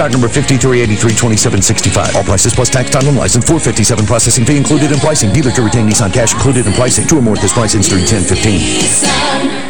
Stock number 53832765. All prices plus tax, time, and license. 457 processing fee included in pricing. Dealer to retain Nissan cash included in pricing. Two or more at this price. Instead 1015.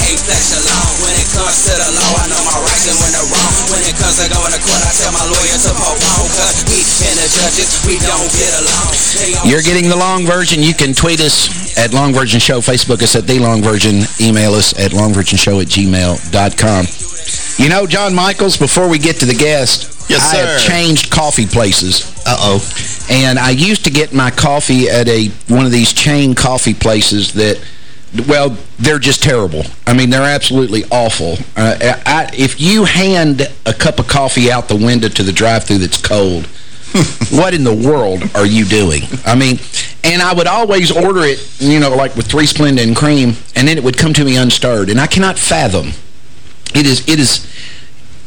Fletcher Long. When it comes to the law, I know my rights and when they're wrong. When it comes to going to court, I tell my lawyer to postpone. Cause we and the judges, we don't get along. You're getting the long version. You can tweet us at Long Version Show, Facebook us at The Long Version, email us at longversionshow at gmail.com. You know, John Michaels, before we get to the guest, Yes, I have changed coffee places. Uh-oh. And I used to get my coffee at a one of these chain coffee places that, well, they're just terrible. I mean, they're absolutely awful. Uh, I, if you hand a cup of coffee out the window to the drive-through that's cold, what in the world are you doing? I mean, and I would always order it, you know, like with three Splenda and cream, and then it would come to me unstirred. And I cannot fathom. It is, it is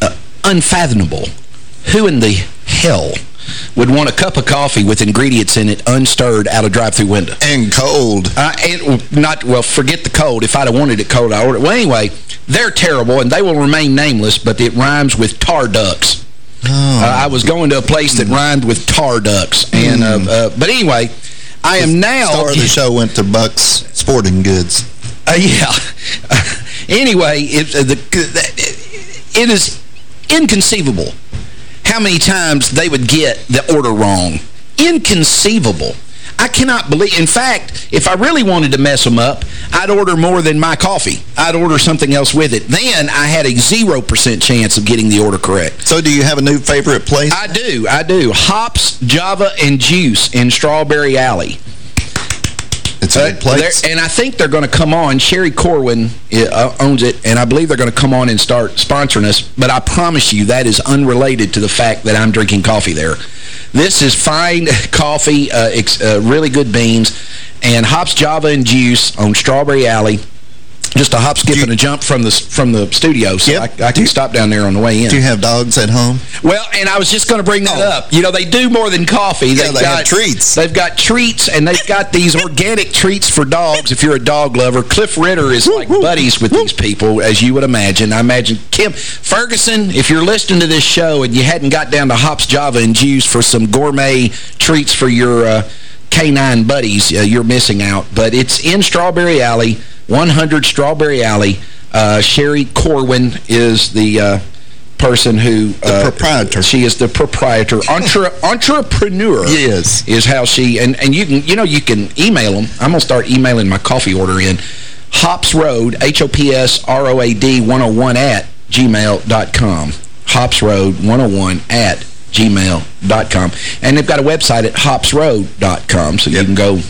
uh, unfathomable. Who in the hell would want a cup of coffee with ingredients in it unstirred out of drive-through window? And cold. Uh, and not well, forget the cold. If I'd have wanted it cold, I ordered it. Well, anyway, they're terrible, and they will remain nameless, but it rhymes with tar ducks. Oh. Uh, I was going to a place that rhymed with tar ducks. and uh, uh, But anyway, I am now... Star of the show went to Buck's Sporting Goods. Uh, yeah. anyway, it, uh, the, it is inconceivable how many times they would get the order wrong. Inconceivable. I cannot believe... In fact, if I really wanted to mess them up, I'd order more than my coffee. I'd order something else with it. Then I had a 0% chance of getting the order correct. So do you have a new favorite place? I do. I do. Hops, Java, and Juice in Strawberry Alley. It's a good And I think they're going to come on. Sherry Corwin uh, owns it, and I believe they're going to come on and start sponsoring us. But I promise you that is unrelated to the fact that I'm drinking coffee there. This is fine coffee, uh, uh, really good beans, and hops, java, and juice on Strawberry Alley. Just a hop, skip, and a jump from the from the studio, so Yep. I, I can stop down there on the way in. Do you have dogs at home? Well, and I was just going to bring that Oh. up. You know, they do more than coffee. Yeah, They've they got have treats. They've got treats, and they've got these organic treats for dogs if you're a dog lover. Cliff Ritter is like buddies with these people, as you would imagine. I imagine Kim Ferguson, if you're listening to this show and you hadn't got down to Hops, Java, and Juice for some gourmet treats for your uh, canine buddies, uh, you're missing out. But it's in Strawberry Alley, 100 Strawberry Alley. Uh, Sherry Corwin is the... Uh, person who... The proprietor. She is the proprietor. Entre entrepreneur. Yes. Is how she... And, and you can, you know, you can email them. I'm going to start emailing my coffee order in. Hops Road, H-O-P-S-R-O-A-D 101 at gmail.com. Hops Road 101 at gmail.com. And they've got a website at hopsroad.com, so you can go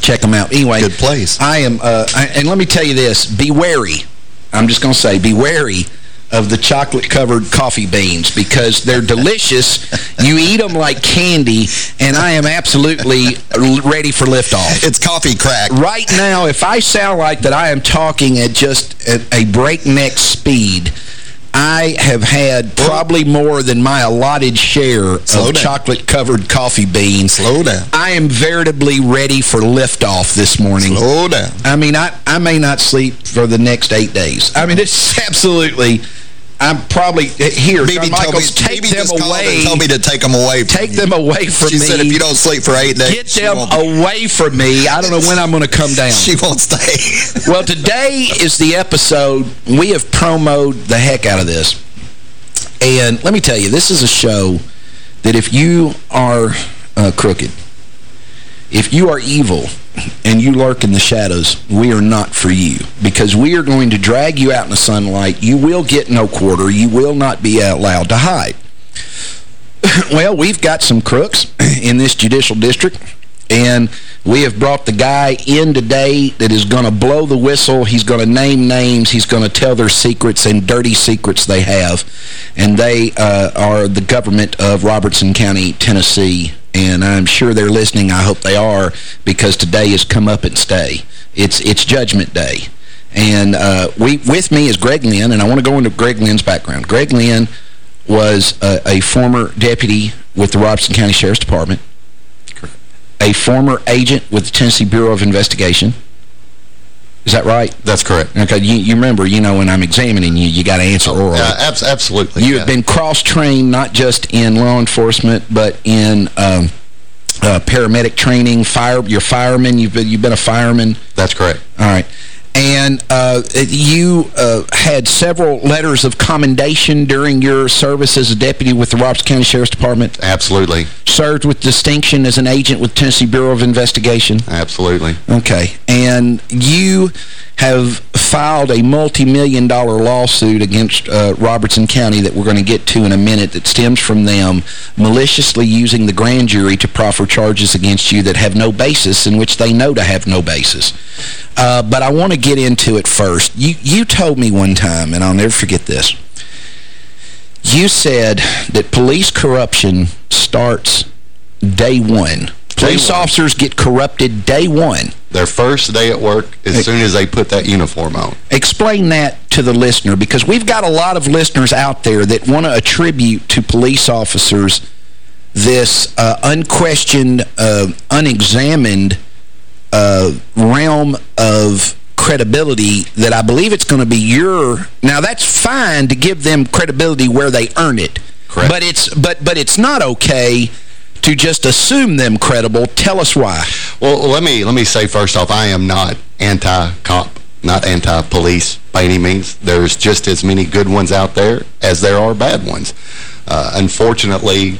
check them out. Anyway. Good place. I am... Uh, I, and let me tell you this. Be wary. I'm just going to say, be wary of the chocolate-covered coffee beans because they're delicious. you eat them like candy, and I am absolutely ready for liftoff. It's coffee crack. Right now, if I sound like that I am talking at just at a breakneck speed, I have had probably more than my allotted share Slow of chocolate-covered coffee beans. Slow down. I am veritably ready for liftoff this morning. Slow down. I mean, I, I may not sleep for the next eight days. I mean, it's absolutely... I'm probably here. BB John told me, take them just called and away. told me to take them away. From Take you. them away from she me. said if you don't sleep for eight days, Get them away from me. I don't know when I'm going to come down. She won't stay. Well, today is the episode. We have promoted the heck out of this. And let me tell you, this is a show that if you are uh, crooked, if you are evil and you lurk in the shadows, we are not for you. Because we are going to drag you out in the sunlight. You will get no quarter. You will not be allowed to hide. well, we've got some crooks in this judicial district. And we have brought the guy in today that is going to blow the whistle. He's going to name names. He's going to tell their secrets and dirty secrets they have. And they uh, are the government of Robertson County, Tennessee. And I'm sure they're listening. I hope they are because today is come up and stay. It's, it's Judgment Day. And uh, we with me is Greg Lynn, and I want to go into Greg Lynn's background. Greg Lynn was a, a former deputy with the Robertson County Sheriff's Department a former agent with the Tennessee Bureau of Investigation. Is that right? That's correct. Okay, you, you remember, you know, when I'm examining you, you got to answer orally. Uh, abs absolutely. you yeah. have been cross-trained not just in law enforcement, but in um, uh, paramedic training, fire. You're fireman. You've been, you've been a fireman. That's correct. All right. And uh, you uh, had several letters of commendation during your service as a deputy with the Robertson County Sheriff's Department. Absolutely. Served with distinction as an agent with Tennessee Bureau of Investigation. Absolutely. Okay. And you have filed a multi-million dollar lawsuit against uh, Robertson County that we're going to get to in a minute that stems from them maliciously using the grand jury to proffer charges against you that have no basis in which they know to have no basis. Uh, but I want to get into it first. You, you told me one time, and I'll never forget this, you said that police corruption starts day one. Police officers get corrupted day one. Their first day at work, as soon as they put that uniform on. Explain that to the listener, because we've got a lot of listeners out there that want to attribute to police officers this uh, unquestioned, uh, unexamined uh, realm of credibility that I believe it's going to be your... Now, that's fine to give them credibility where they earn it. Correct. But it's, but, but it's not okay to just assume them credible. Tell us why. Well, let me let me say first off, I am not anti-cop, not anti-police by any means. There's just as many good ones out there as there are bad ones. Uh, unfortunately,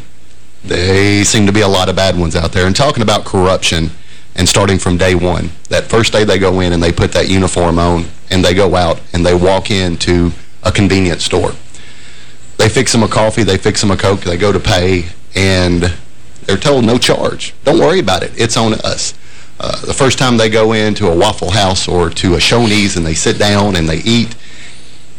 they seem to be a lot of bad ones out there. And talking about corruption and starting from day one, that first day they go in and they put that uniform on and they go out and they walk into a convenience store. They fix them a coffee, they fix them a Coke, they go to pay, and they're told no charge. Don't worry about it. It's on us. Uh, the first time they go into a Waffle House or to a Shoney's and they sit down and they eat,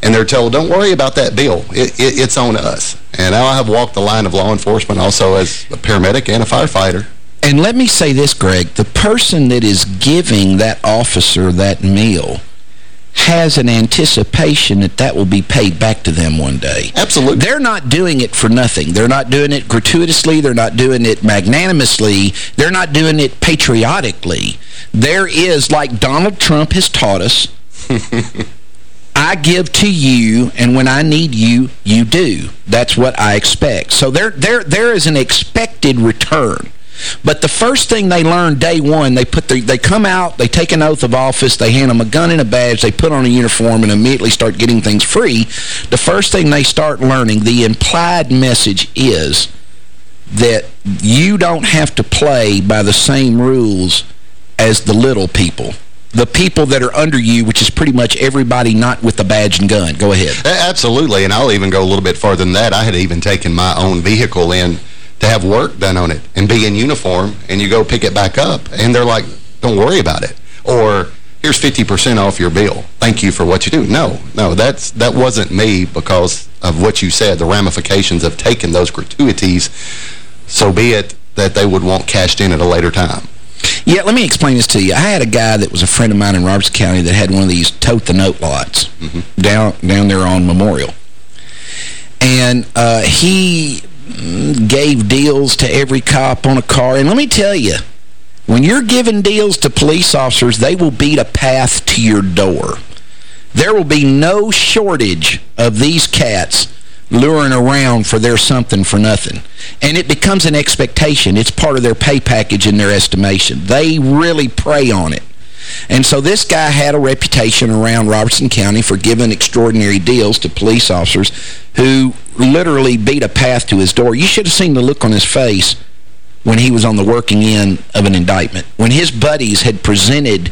and they're told, don't worry about that bill. It, it, it's on us. And now I have walked the line of law enforcement also as a paramedic and a firefighter. And let me say this, Greg. The person that is giving that officer that meal has an anticipation that that will be paid back to them one day. Absolutely. They're not doing it for nothing. They're not doing it gratuitously. They're not doing it magnanimously. They're not doing it patriotically. There is, like Donald Trump has taught us, I give to you, and when I need you, you do. That's what I expect. So there, there, there is an expected return. But the first thing they learn day one, they put the, they come out, they take an oath of office, they hand them a gun and a badge, they put on a uniform and immediately start getting things free. The first thing they start learning, the implied message is that you don't have to play by the same rules as the little people. The people that are under you, which is pretty much everybody not with the badge and gun. Go ahead. Absolutely, and I'll even go a little bit farther than that. I had even taken my own vehicle in to have work done on it and be in uniform, and you go pick it back up, and they're like, don't worry about it. Or, here's 50% off your bill. Thank you for what you do. No, no, that's that wasn't me because of what you said, the ramifications of taking those gratuities. So be it that they would want cashed in at a later time. Yeah, let me explain this to you. I had a guy that was a friend of mine in Robertson County that had one of these tote the note lots down down there on Memorial. And uh, he mm, gave deals to every cop on a car. And let me tell you, when you're giving deals to police officers, they will beat a path to your door. there will be no shortage of these cats luring around for their something for nothing. And it becomes an expectation. It's part of their pay package in their estimation. They really prey on it. And so this guy had a reputation around Robertson County for giving extraordinary deals to police officers who literally beat a path to his door. You should have seen the look on his face when he was on the working end of an indictment. When his buddies had presented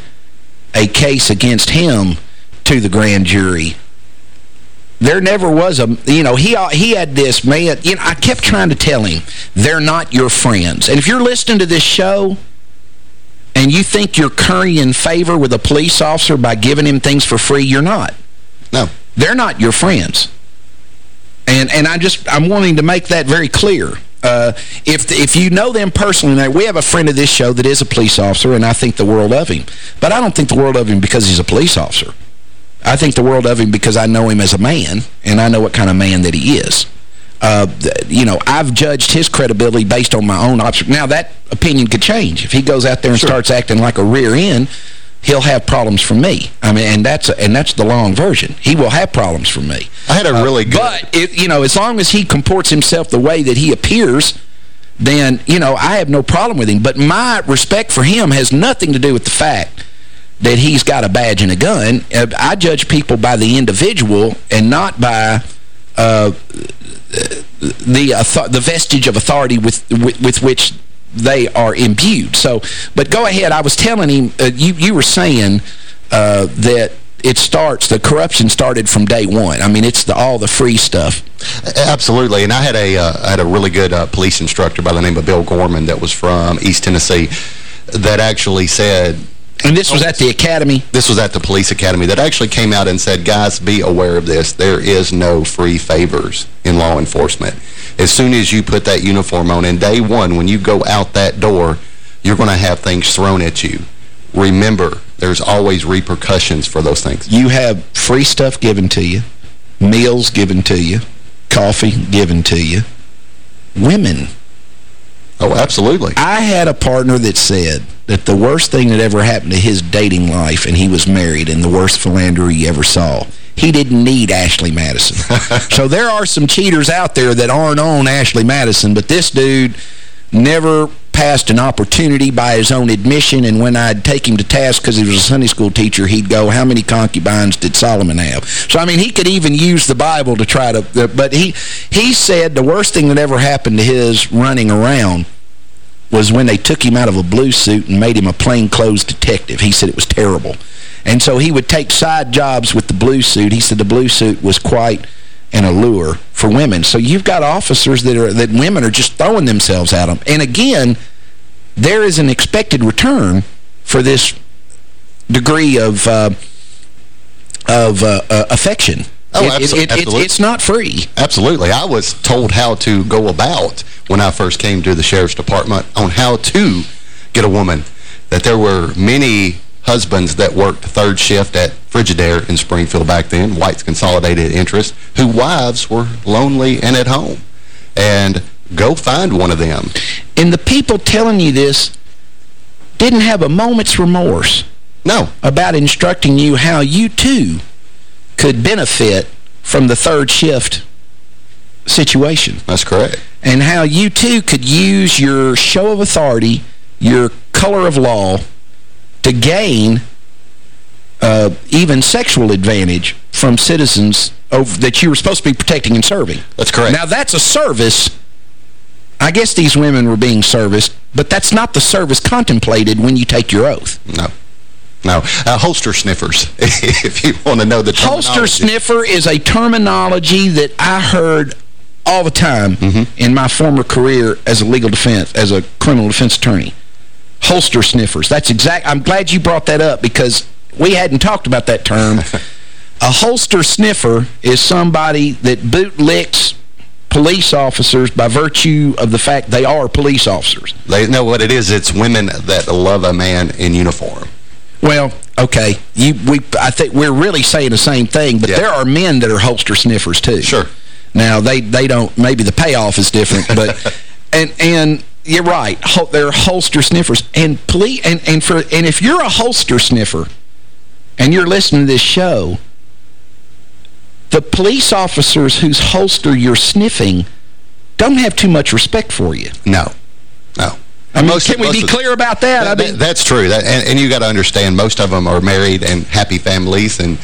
a case against him to the grand jury, there never was a, you know, he he had this, man, you know, I kept trying to tell him, they're not your friends. And if you're listening to this show and you think you're currying favor with a police officer by giving him things for free, you're not. No. They're not your friends. And and I just, I'm wanting to make that very clear. Uh, if if you know them personally, we have a friend of this show that is a police officer, and I think the world of him. But I don't think the world of him because he's a police officer. I think the world of him because I know him as a man, and I know what kind of man that he is. Uh, you know, I've judged his credibility based on my own observation. Now, that opinion could change. If he goes out there and sure. starts acting like a rear end, he'll have problems from me. I mean, and that's a, and that's the long version. He will have problems from me. I had a really uh, good... But, it, you know, as long as he comports himself the way that he appears, then, you know, I have no problem with him. But my respect for him has nothing to do with the fact that he's got a badge and a gun. Uh, I judge people by the individual and not by uh, the the vestige of authority with, with, with which they are imbued. So, but go ahead. I was telling him, uh, you, you were saying uh, that it starts, the corruption started from day one. I mean, it's the, all the free stuff. Absolutely. And I had a uh, I had a really good uh, police instructor by the name of Bill Gorman that was from East Tennessee that actually said, and this was at the academy? This was at the police academy that actually came out and said, guys, be aware of this. There is no free favors in law enforcement. As soon as you put that uniform on, and day one, when you go out that door, you're going to have things thrown at you. Remember, there's always repercussions for those things. You have free stuff given to you, meals given to you, coffee given to you, women Oh, absolutely. I had a partner that said that the worst thing that ever happened to his dating life, and he was married, and the worst philanderer you ever saw, he didn't need Ashley Madison. so there are some cheaters out there that aren't on Ashley Madison, but this dude never passed an opportunity by his own admission, and when I'd take him to task because he was a Sunday school teacher, he'd go, how many concubines did Solomon have? So, I mean, he could even use the Bible to try to, but he, he said the worst thing that ever happened to his running around was when they took him out of a blue suit and made him a plainclothes detective. He said it was terrible. And so he would take side jobs with the blue suit. He said the blue suit was quite an allure for women. So you've got officers that are that women are just throwing themselves at them. And again, there is an expected return for this degree of uh, of uh, uh, affection. Oh, it, it, it, absolutely. it's not free. Absolutely. I was told how to go about when I first came to the Sheriff's Department on how to get a woman. That there were many husbands that worked third shift at Frigidaire in Springfield back then, White's Consolidated Industries, who wives were lonely and at home. And go find one of them. And the people telling you this didn't have a moment's remorse. No. About instructing you how you, too, could benefit from the third shift situation. That's correct. And how you, too, could use your show of authority, your color of law, to gain uh, even sexual advantage from citizens over, that you were supposed to be protecting and serving. That's correct. Now, that's a service. I guess these women were being serviced, but that's not the service contemplated when you take your oath. No. No. Uh, holster sniffers, if you want to know the Holster sniffer is a terminology that I heard all the time mm -hmm. in my former career as a legal defense, as a criminal defense attorney. Holster sniffers. That's exact. I'm glad you brought that up because we hadn't talked about that term. a holster sniffer is somebody that bootlicks police officers by virtue of the fact they are police officers. They know what it is. It's women that love a man in uniform. Well, okay, you we I think we're really saying the same thing, but yeah. there are men that are holster sniffers too. Sure. Now they they don't maybe the payoff is different, but and and you're right, they're holster sniffers and police and and for and if you're a holster sniffer and you're listening to this show, the police officers whose holster you're sniffing don't have too much respect for you. No. I mean, can we be clear about that? that, I mean, that that's true. That, and, and you got to understand, most of them are married and happy families and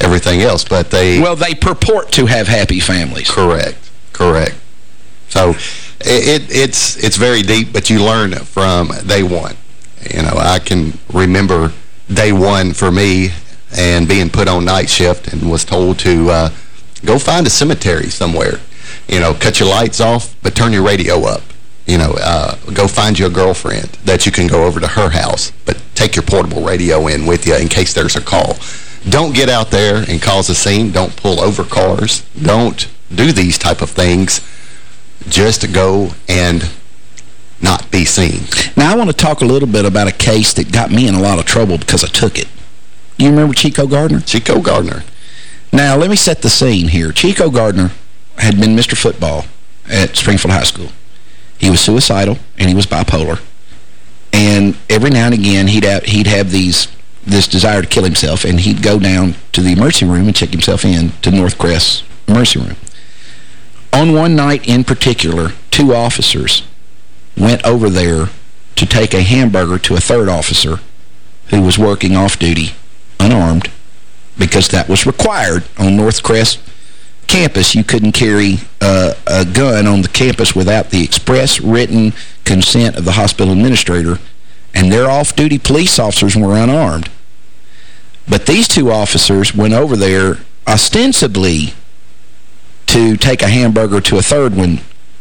everything else, but they... Well, they purport to have happy families. Correct. Correct. So it, it's it's very deep, but you learn from day one. You know, I can remember day one for me and being put on night shift and was told to uh, go find a cemetery somewhere. You know, cut your lights off, but turn your radio up. You know, uh, go find you a girlfriend that you can go over to her house, but take your portable radio in with you in case there's a call. Don't get out there and cause a scene. Don't pull over cars. Don't do these type of things. Just go and not be seen. Now, I want to talk a little bit about a case that got me in a lot of trouble because I took it. You remember Chico Gardner? Chico Gardner. Now, let me set the scene here. Chico Gardner had been Mr. Football at Springfield High School. He was suicidal, and he was bipolar. And every now and again, he'd have, he'd have these this desire to kill himself, and he'd go down to the emergency room and check himself in to Northcrest emergency room. On one night in particular, two officers went over there to take a hamburger to a third officer who was working off-duty, unarmed, because that was required on Northcrest campus. You couldn't carry uh, a gun on the campus without the express written consent of the hospital administrator, and their off-duty police officers were unarmed. But these two officers went over there ostensibly to take a hamburger to a third one,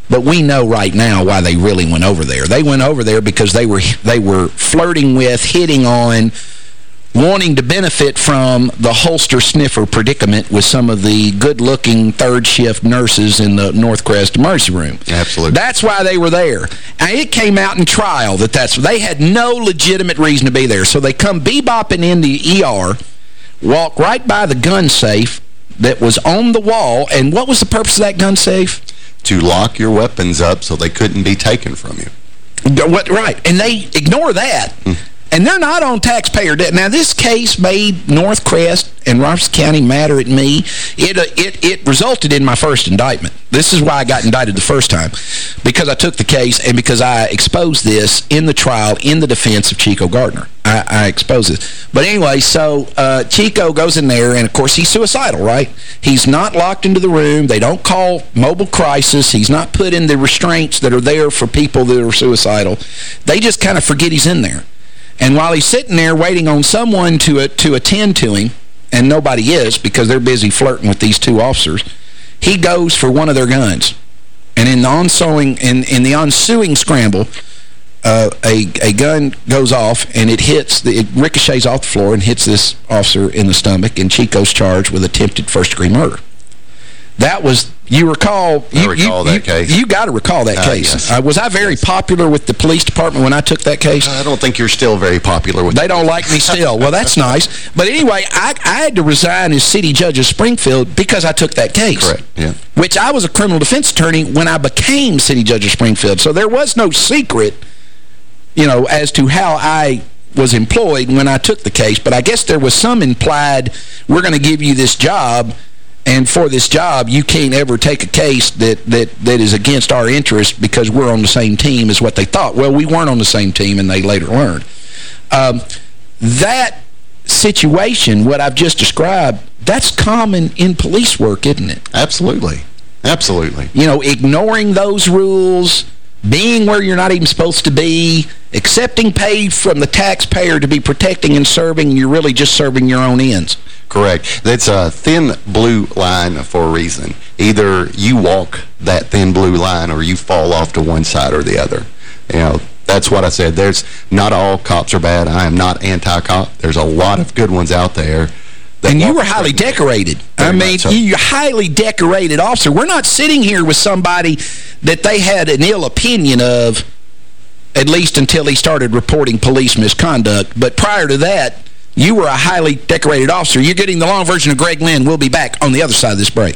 but we know right now why they really went over there. They went over there because they were they were flirting with, hitting on, wanting to benefit from the holster sniffer predicament with some of the good-looking third-shift nurses in the Northcrest emergency room. Absolutely. That's why they were there. And it came out in trial that that's they had no legitimate reason to be there. So they come bebopping in the ER, walk right by the gun safe that was on the wall. And what was the purpose of that gun safe? To lock your weapons up so they couldn't be taken from you. What, right. And they ignore that. And they're not on taxpayer debt. Now, this case made Northcrest and Robertson County matter at me. It, uh, it, it resulted in my first indictment. This is why I got indicted the first time, because I took the case and because I exposed this in the trial in the defense of Chico Gardner. I, I exposed it. But anyway, so uh, Chico goes in there, and of course he's suicidal, right? He's not locked into the room. They don't call mobile crisis. He's not put in the restraints that are there for people that are suicidal. They just kind of forget he's in there. And while he's sitting there waiting on someone to uh, to attend to him, and nobody is because they're busy flirting with these two officers, he goes for one of their guns. And in the ensuing, in, in the ensuing scramble, uh, a, a gun goes off, and it hits, the, it ricochets off the floor and hits this officer in the stomach, and Chico's charged with attempted first-degree murder. That was, you recall... I you, recall you, that case. You, got to recall that Uh, case. yes. Uh, was I very popular with the police department when I took that case? I don't think you're still very popular with They don't like me still. Well, that's nice. But anyway, I, I had to resign as city judge of Springfield because I took that case. Correct, yeah. Which I was a criminal defense attorney when I became city judge of Springfield. So there was no secret, you know, as to how I was employed when I took the case. But I guess there was some implied, we're going to give you this job, and for this job, you can't ever take a case that, that, that is against our interest because we're on the same team as what they thought. Well, we weren't on the same team, and they later learned. Um, that situation, what I've just described, that's common in police work, isn't it? Absolutely. Absolutely. You know, ignoring those rules, being where you're not even supposed to be, accepting pay from the taxpayer to be protecting and serving, you're really just serving your own ends. Correct. That's a thin blue line for a reason. Either you walk that thin blue line or you fall off to one side or the other. You know, that's what I said. There's not all cops are bad. I am not anti-cop. There's a lot of good ones out there. And you were highly decorated. I mean, so. you're highly decorated officer. We're not sitting here with somebody that they had an ill opinion of, at least until he started reporting police misconduct. But prior to that, you were a highly decorated officer. You're getting the long version of Greg Lynn. We'll be back on the other side of this break.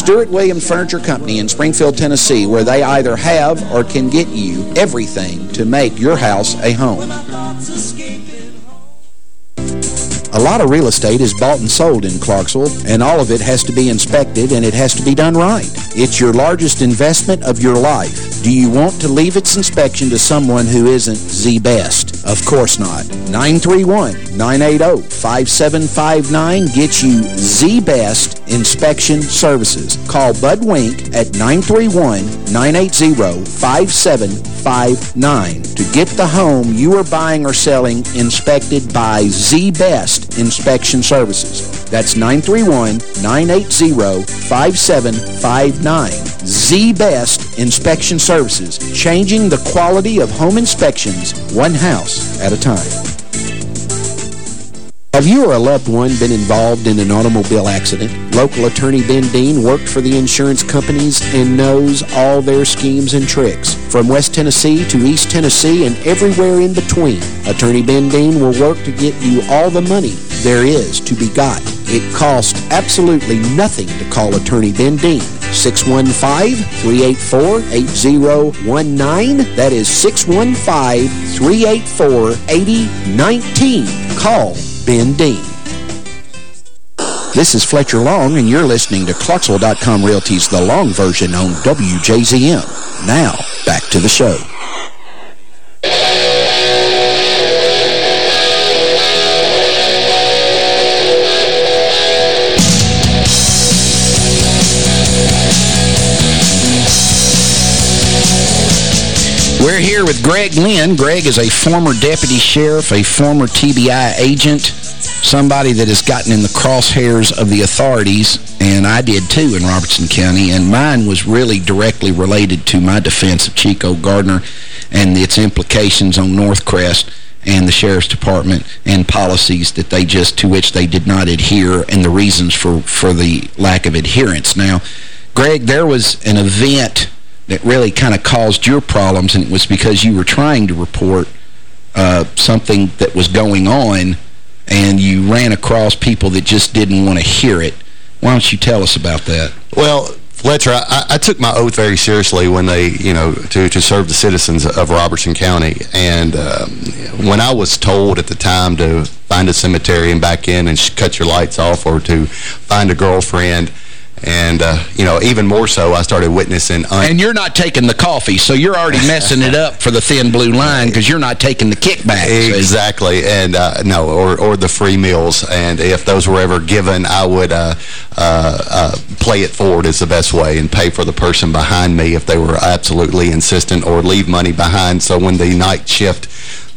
Stewart Williams Furniture Company in Springfield, Tennessee, where they either have or can get you everything to make your house a home. A lot of real estate is bought and sold in Clarksville, and all of it has to be inspected, and it has to be done right. It's your largest investment of your life. Do you want to leave its inspection to someone who isn't the best? Of course not. 931-980-5759 gets you the best inspection services. Call Bud Wink at 931-980-5759 to get the home you are buying or selling inspected by the best inspection services. That's 931-980-5759. The best inspection services, changing the quality of home inspections one house at a time. Have you or a loved one been involved in an automobile accident? Local attorney Ben Dean worked for the insurance companies and knows all their schemes and tricks. From West Tennessee to East Tennessee and everywhere in between, Attorney Ben Dean will work to get you all the money there is to be got. It costs absolutely nothing to call Attorney Ben Dean. 615-384-8019. That is 615-384-8019. Call Ben Dean. This is Fletcher Long, and you're listening to Clarksville.com Realty's The Long Version on WJZM. Now, back to the show. We're here with Greg Lynn. Greg is a former deputy sheriff, a former TBI agent, somebody that has gotten in the crosshairs of the authorities, and I did too in Robertson County, and mine was really directly related to my defense of Chico Gardner and its implications on Northcrest and the Sheriff's Department and policies that they just, to which they did not adhere and the reasons for, for the lack of adherence. Now, Greg, there was an event that really kind of caused your problems, and it was because you were trying to report uh, something that was going on, and you ran across people that just didn't want to hear it. Why don't you tell us about that? Well, Fletcher, I, I, took my oath very seriously when they, you know, to, to serve the citizens of Robertson County. And um, when I was told at the time to find a cemetery and back in and cut your lights off or to find a girlfriend And, uh, you know, even more so, I started witnessing... and you're not taking the coffee, so you're already messing it up for the thin blue line because you're not taking the kickback. Exactly. And, uh, no, or, or the free meals. And if those were ever given, I would uh, uh, uh, play it forward is the best way and pay for the person behind me if they were absolutely insistent or leave money behind so when the night shift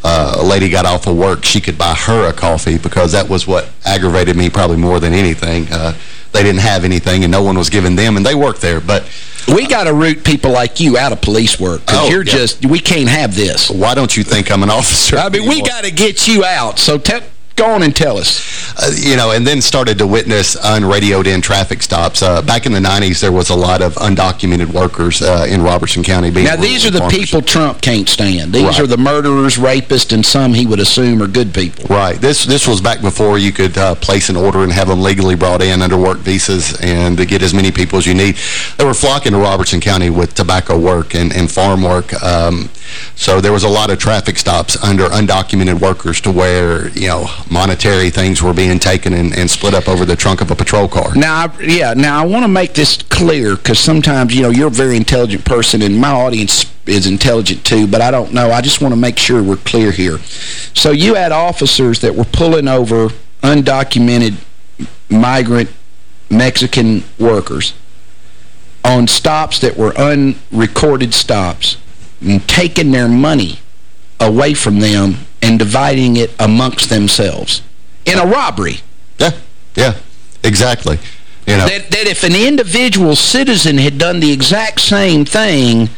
uh, a lady got off of work, she could buy her a coffee because that was what aggravated me probably more than anything. Uh, they didn't have anything and no one was giving them, and they worked there. But We got to root people like you out of police work because Oh, you're yeah. just, we can't have this. why don't you think I'm an officer? I mean, we got to get you out. So te go on and tell us. Uh, you know, and then started to witness unradioed in traffic stops. Uh, back in the 90s, there was a lot of undocumented workers uh, in Robertson County. Being Now, these are the farmers. people Trump can't stand. These Right. are the murderers, rapists, and some he would assume are good people. Right. This this was back before you could uh, place an order and have them legally brought in under work visas and to get as many people as you need. They were flocking to Robertson County with tobacco work and, and farm work. Um, so there was a lot of traffic stops under undocumented workers to where, you know, monetary things were being taken and, and split up over the trunk of a patrol car. Now, I- yeah, now I want to make this clear because sometimes, you know, you're a very intelligent person and my audience is intelligent too, but I don't know. I just want to make sure we're clear here. So you had officers that were pulling over undocumented migrant Mexican workers on stops that were unrecorded stops and taking their money away from them and dividing it amongst themselves in a robbery. Yeah, yeah, exactly. You know, That, that if an individual citizen had done the exact same thing,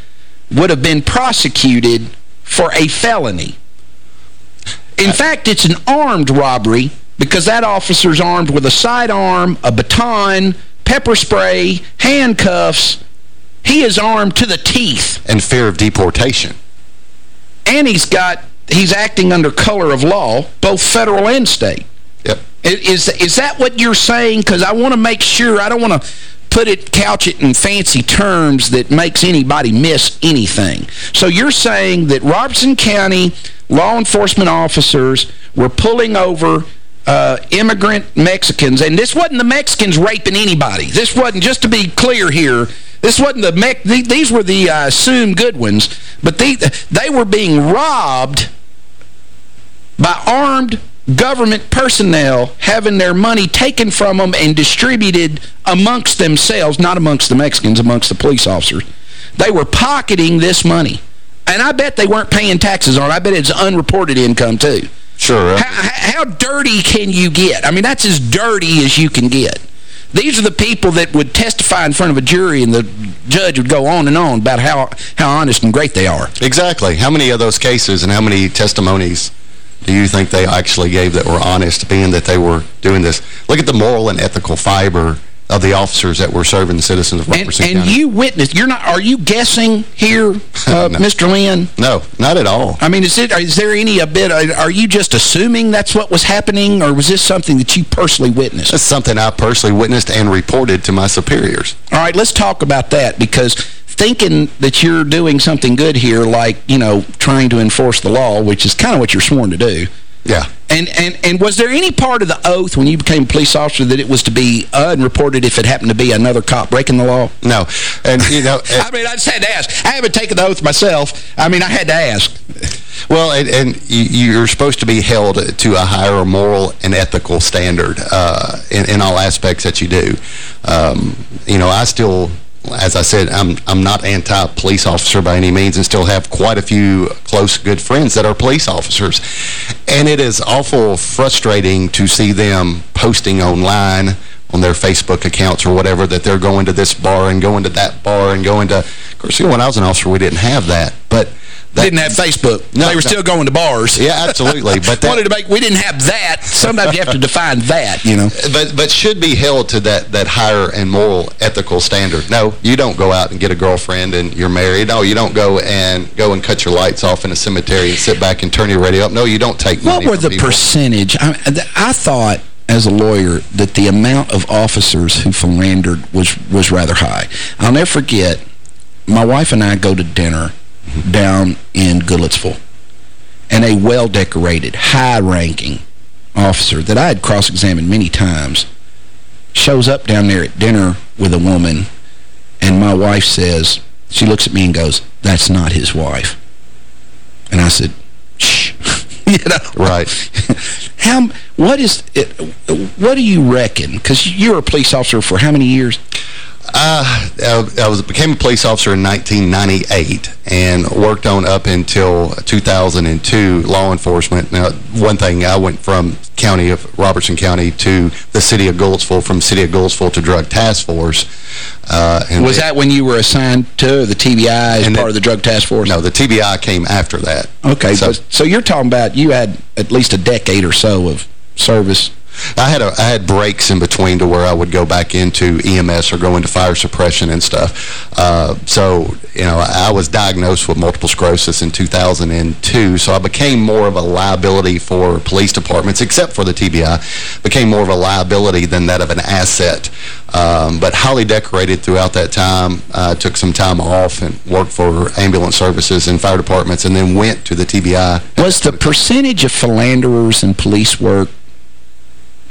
would have been prosecuted for a felony. In uh, fact, it's an armed robbery because that officer's armed with a sidearm, a baton, pepper spray, handcuffs. He is armed to the teeth. and fear of deportation. And he's got, he's acting under color of law, both federal and state. Yep. Is, is that what you're saying? Because I want to make sure, I don't want to put it, couch it in fancy terms that makes anybody miss anything. So you're saying that Robertson County law enforcement officers were pulling over uh, immigrant Mexicans, and this wasn't the Mexicans raping anybody. This wasn't, just to be clear here, this wasn't the, th these were the uh, assumed good ones, but they, they were being robbed by armed government personnel having their money taken from them and distributed amongst themselves, not amongst the Mexicans, amongst the police officers. They were pocketing this money. And I bet they weren't paying taxes on it. I bet it's unreported income, too. Sure. How, how dirty can you get? I mean, that's as dirty as you can get. These are the people that would testify in front of a jury and the judge would go on and on about how, how honest and great they are. Exactly. How many of those cases and how many testimonies do you think they actually gave that were honest, being that they were doing this? Look at the moral and ethical fiber of the officers that were serving the citizens of And, Robertson and County. you witnessed, you're not, are you guessing here, uh, No. Mr. Lynn? No, not at all. I mean, is it, is there any a bit, are you just assuming that's what was happening, or was this something that you personally witnessed? That's something I personally witnessed and reported to my superiors. All right, let's talk about that, because thinking that you're doing something good here, like, you know, trying to enforce the law, which is kind of what you're sworn to do, Yeah. and, and, and was there any part of the oath when you became a police officer that it was to be unreported if it happened to be another cop breaking the law? No. And, you know... I mean, I just had to ask. I haven't taken the oath myself. I mean, I had to ask. Well, and, and you- you're supposed to be held to a higher moral and ethical standard uh, in, in all aspects that you do. Um, you know, I still, as I said, I'm I'm not anti-police officer by any means and still have quite a few close, good friends that are police officers. And it is awful frustrating to see them posting online on their Facebook accounts or whatever that they're going to this bar and going to that bar and going to... Of course, you know, when I was an officer, we didn't have that. But that, didn't have Facebook. No, they were no. still going to bars. Yeah, absolutely. But that, Wanted to make, we didn't have that. Sometimes you have to define that, you know. but but should be held to that that higher and moral ethical standard. No, you don't go out and get a girlfriend and you're married. No, you don't go and go and cut your lights off in a cemetery and sit back and turn your radio up. No, you don't take What were the people. percentage? I, I thought, as a lawyer, that the amount of officers who philandered was, was rather high. I'll never forget, my wife and I go to dinner down in Goodlettsville, and a well-decorated, high-ranking officer that I had cross-examined many times shows up down there at dinner with a woman, and my wife says, she looks at me and goes, that's not his wife. And I said, shh. you know? Right. How, what is, it, what do you reckon? Because you were a police officer for how many years? Uh, I was became a police officer in 1998 and worked on up until 2002 law enforcement. Now, one thing, I went from county of Robertson County to the city of Goldsville, from city of Goldsville to drug task force. Uh, was that when you were assigned to the TBI as part of the drug task force? No, the TBI came after that. Okay, so, so you're talking about you had at least a decade or so of service I had a, I had breaks in between to where I would go back into EMS or go into fire suppression and stuff. Uh, so, you know, I was diagnosed with multiple sclerosis in 2002, so I became more of a liability for police departments, except for the TBI, became more of a liability than that of an asset. Um, but highly decorated throughout that time. I uh, took some time off and worked for ambulance services and fire departments and then went to the TBI. Was the percentage of philanderers in police work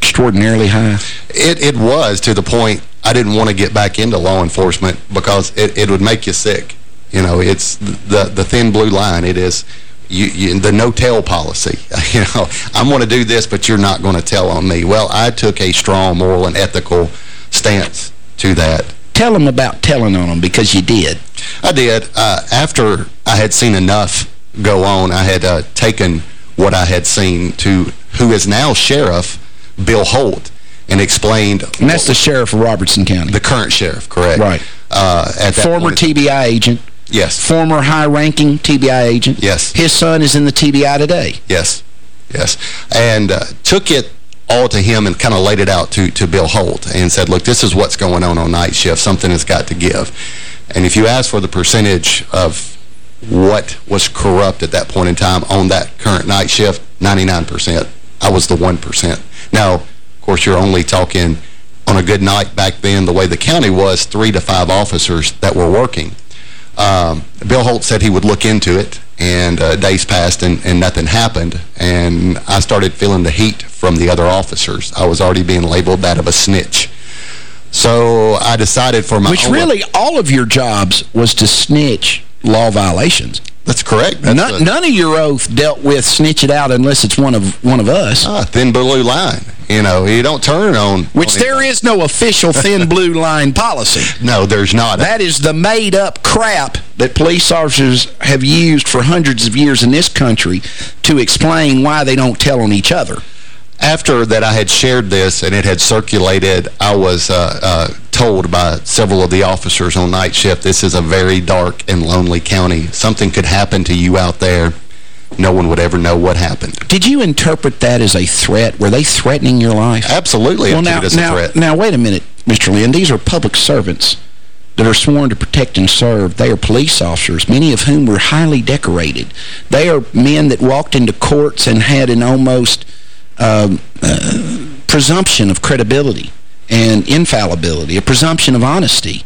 extraordinarily high? It, it was to the point I didn't want to get back into law enforcement because it, it would make you sick. You know, it's the, the thin blue line. It is you, you, the no-tell policy. You know, I'm going to do this, but you're not going to tell on me. Well, I took a strong moral and ethical stance to that. Tell them about telling on them, because you did. I did. Uh, after I had seen enough go on, I had uh, taken what I had seen to who is now sheriff Bill Holt and explained... And that's the sheriff of Robertson County. The current sheriff, correct. Right. Uh, Former point, TBI agent. Yes. Former high-ranking TBI agent. Yes. His son is in the TBI today. Yes. Yes. And uh, took it all to him and kind of laid it out to, to Bill Holt and said, look, this is what's going on on night shift. Something has got to give. And if you ask for the percentage of what was corrupt at that point in time on that current night shift, 99%. I was the 1%. Now, of course, you're only talking on a good night back then, the way the county was, three to five officers that were working. Um, Bill Holt said he would look into it, and uh, days passed and, and nothing happened. And I started feeling the heat from the other officers. I was already being labeled that of a snitch. So I decided for my Which really, all of your jobs was to snitch law violations. That's correct. That's none, none, of your oath dealt with snitch it out unless it's one of one of us. Ah, thin blue line. You know, you don't turn on... Which on there is no official thin blue line policy. No, there's not. That is the made-up crap that police officers have used for hundreds of years in this country to explain why they don't tell on each other after that I had shared this and it had circulated, I was uh, uh, told by several of the officers on night shift, this is a very dark and lonely county. Something could happen to you out there. No one would ever know what happened. Did you interpret that as a threat? Were they threatening your life? Absolutely. Well, now, now, now, wait a minute, Mr. Lynn. These are public servants that are sworn to protect and serve. They are police officers, many of whom were highly decorated. They are men that walked into courts and had an almost um, uh, presumption of credibility and infallibility, a presumption of honesty.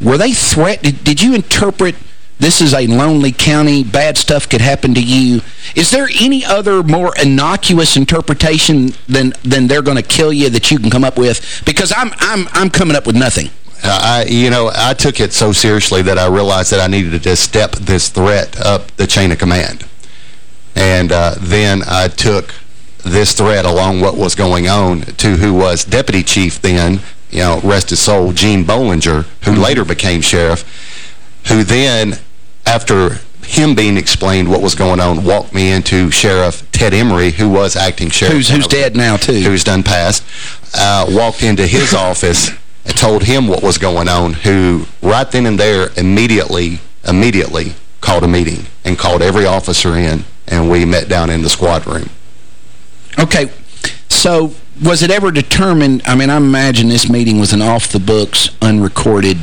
Were they threatened? Did you interpret this is a lonely county, bad stuff could happen to you? Is there any other more innocuous interpretation than than they're going to kill you that you can come up with? Because I'm I'm I'm coming up with nothing. I, you know, I took it so seriously that I realized that I needed to step this threat up the chain of command. And uh, then I took this threat along what was going on to who was deputy chief then, you know, rest his soul, Gene Bollinger, who mm -hmm. later became sheriff, who then, after him being explained what was going on, walked me into Sheriff Ted Emery, who was acting sheriff. Who's, who's dead now, too. Who's done passed. Uh, walked into his office and told him what was going on, who right then and there immediately, immediately called a meeting and called every officer in, and we met down in the squad room. Okay, so was it ever determined, I mean, I imagine this meeting was an off-the-books, unrecorded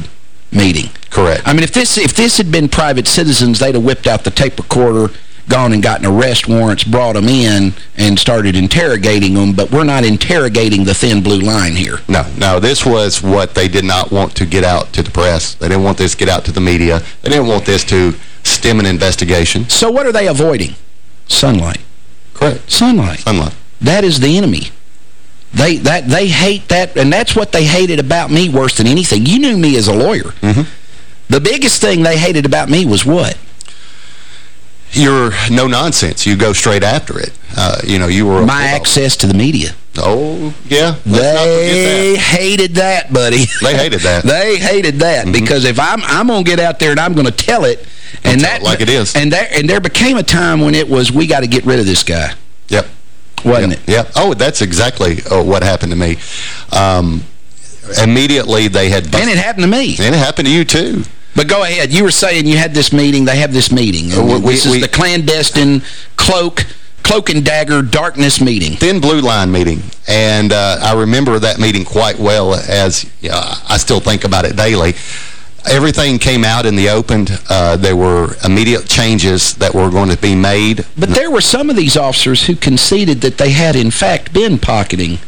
meeting. Correct. I mean, if this if this had been private citizens, they'd have whipped out the tape recorder, gone and gotten arrest warrants, brought them in, and started interrogating them, but we're not interrogating the thin blue line here. No, no, this was what they did not want to get out to the press. They didn't want this to get out to the media. They didn't want this to stem an investigation. So what are they avoiding? Sunlight. Correct. Sunlight. Sunlight. That is the enemy. They that they hate that, and that's what they hated about me worse than anything. You knew me as a lawyer. Mm-hmm. The biggest thing they hated about me was what? You're no nonsense. You go straight after it. Uh, you know, you were... My access to the media. Oh, yeah. They that. hated that, buddy. They hated that. they hated that Mm-hmm. because if I'm I'm going to get out there and I'm going to tell it and tell that it like it is. And there and there became a time when it was we got to get rid of this guy, Yep. Wasn't Yep. it? Yep. Oh, that's exactly uh, what happened to me. Um, immediately, they had... And it happened to me. And it happened to you, too. But go ahead. You were saying you had this meeting. They have this meeting. We- this we- is the clandestine cloak, cloak and dagger darkness meeting. Thin Blue Line meeting. And uh, I remember that meeting quite well as uh, I still think about it daily. Everything came out in the open. Uh, there were immediate changes that were going to be made. But there were some of these officers who conceded that they had, in fact, been pocketing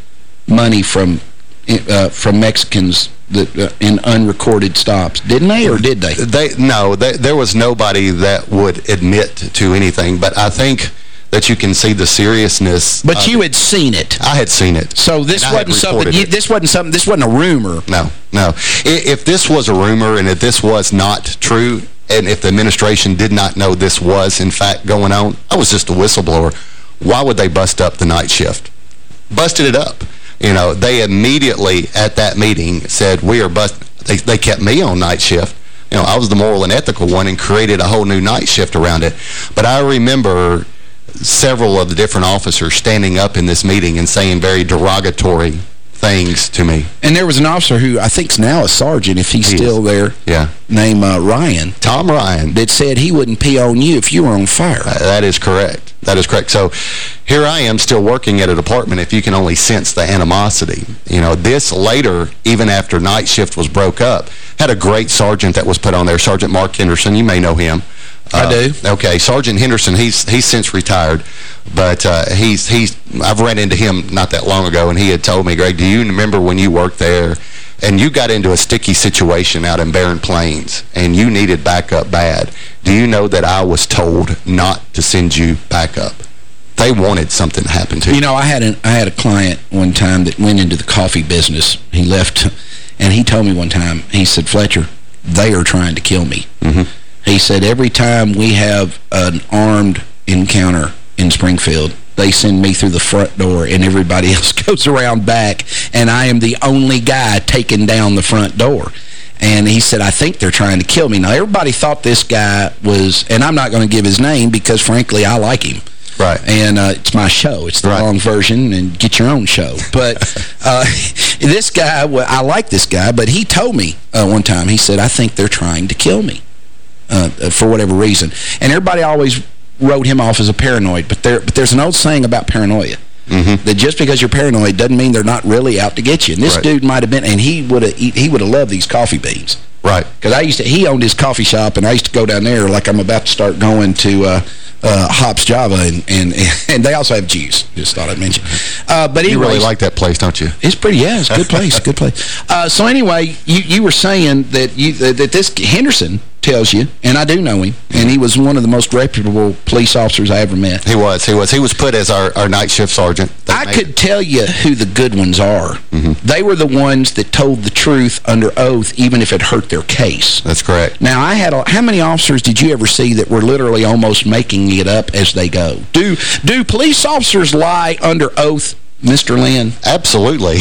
money from uh, from Mexicans that, uh, in unrecorded stops. Didn't they, or did they? They No, they, there was nobody that would admit to anything. But I think that you can see the seriousness. But you it. had seen it. I had seen it. So this wasn't something, you, this wasn't something, this wasn't a rumor. No, no. I- If this was a rumor and if this was not true, and if the administration did not know this was, in fact, going on, I was just a whistleblower. Why would they bust up the night shift? Busted it up. You know, they immediately at that meeting said, we are bust. They, they kept me on night shift. You know, I was the moral and ethical one and created a whole new night shift around it. But I remember several of the different officers standing up in this meeting and saying very derogatory things to me. And there was an officer who I think's now a sergeant, if he's He still there, Yeah. named uh, Ryan, Tom Ryan. that said he wouldn't pee on you if you were on fire. Uh, That is correct. That is correct. So here I am still working at a department if you can only sense the animosity. You know, this later, even after night shift was broke up, had a great sergeant that was put on there, Sergeant Mark Henderson. You may know him. I do. Okay, Sergeant Henderson, he's he's since retired, but uh, he's he's I've ran into him not that long ago, and he had told me, Greg, do you remember when you worked there and you got into a sticky situation out in Barren Plains and you needed backup bad? Do you know that I was told not to send you backup? They wanted something to happen to you. You know, I had an I had a client one time that went into the coffee business. He left, and he told me one time, he said, Fletcher, they are trying to kill me. Mhm. He said, every time we have an armed encounter in Springfield, they send me through the front door and everybody else goes around back, and I am the only guy taking down the front door. And he said, I think they're trying to kill me. Now, everybody thought this guy was, and I'm not going to give his name because, frankly, I like him. Right. And uh, it's my show. It's the Right. long version, and get your own show. But uh, this guy, well, I like this guy, but he told me uh, one time, he said, I think they're trying to kill me uh, for whatever reason. And everybody always wrote him off as a paranoid, but there, but there's an old saying about paranoia. That just because you're paranoid doesn't mean they're not really out to get you. And this Right. dude might have been, and he would have he would have loved these coffee beans. Right. Because I used to, he owned his coffee shop, and I used to go down there like I'm about to start going to uh, uh, Hops Java, and, and and they also have juice. Just thought I'd mention. Uh, but You really like that place, don't you? it's pretty, yeah, it's a good place, good place. Uh, so anyway, you you were saying that you that this Henderson tells you, and I do know him, and he was one of the most reputable police officers I ever met. He was. He was. He was put as our, our night shift sergeant. They I could tell you who the good ones are. Mm-hmm. They were the ones that told the truth under oath, even if it hurt their case. That's correct. Now, I had a, how many officers did you ever see that were literally almost making it up as they go? Do do police officers lie under oath, Mr. Lynn? Absolutely.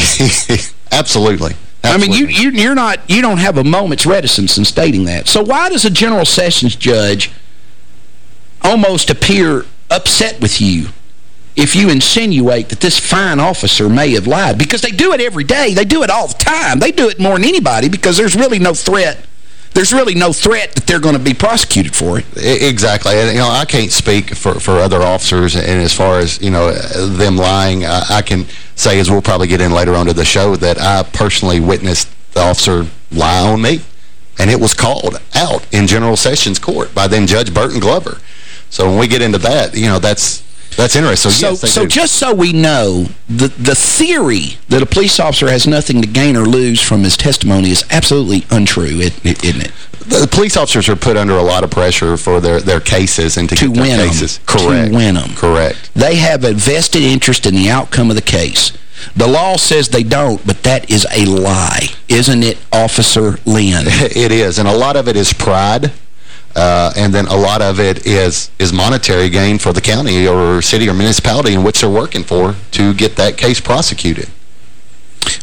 Absolutely. I mean, you, you, you're not you don't have a moment's reticence in stating that. So why does a general sessions judge almost appear upset with you if you insinuate that this fine officer may have lied? Because they do it every day. They do it all the time. They do it more than anybody because there's really no threat. There's really no threat that they're going to be prosecuted for it. Exactly. And, you know, I can't speak for, for other officers, and as far as, you know, them lying, I, I can say, as we'll probably get in later on to the show, that I personally witnessed the officer lie on me, and it was called out in General Sessions Court by then Judge Burton Glover. So when we get into that, you know, that's that's interesting. So, So, yes, so just so we know, the, the theory that a police officer has nothing to gain or lose from his testimony is absolutely untrue, isn't it? the police officers are put under a lot of pressure for their, their cases and to, To win cases. To Correct. win 'em. Correct. They have a vested interest in the outcome of the case. The law says they don't, but that is a lie. Isn't it, Officer Lynn? it is, and a lot of it is pride. Uh, and then a lot of it is is monetary gain for the county or city or municipality in which they're working for to get that case prosecuted.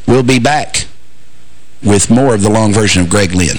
We'll be back with more of the long version of Greg Lynn.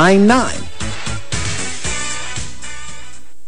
Nine nine.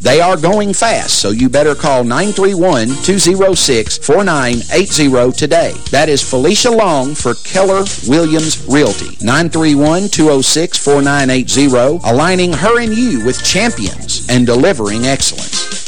They are going fast, so you better call 931-206-4980 today. That is Felicia Long for Keller Williams Realty. 931-206-4980, aligning her and you with champions and delivering excellence.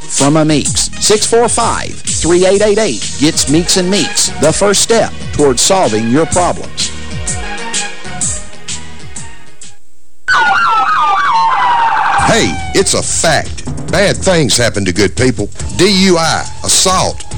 from a Meeks. 645-3888 gets Meeks and Meeks, the first step towards solving your problems. Hey, it's a fact. Bad things happen to good people. DUI, assault,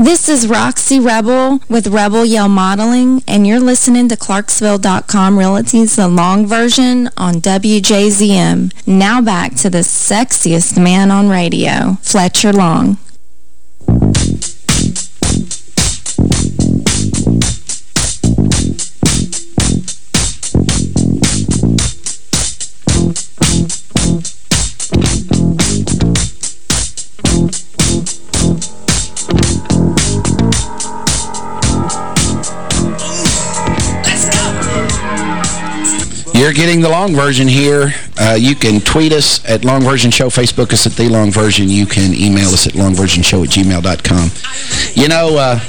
This is Roxy Rebel with Rebel Yell Modeling, and you're listening to Clarksville.com Realty's The Long Version on WJZM. Now back to the sexiest man on radio, Fletcher Long. You're getting the long version here. Uh, you can tweet us at Long Version Show, Facebook us at The Long Version. You can email us at longversionshow at gmail.com. You know, uh,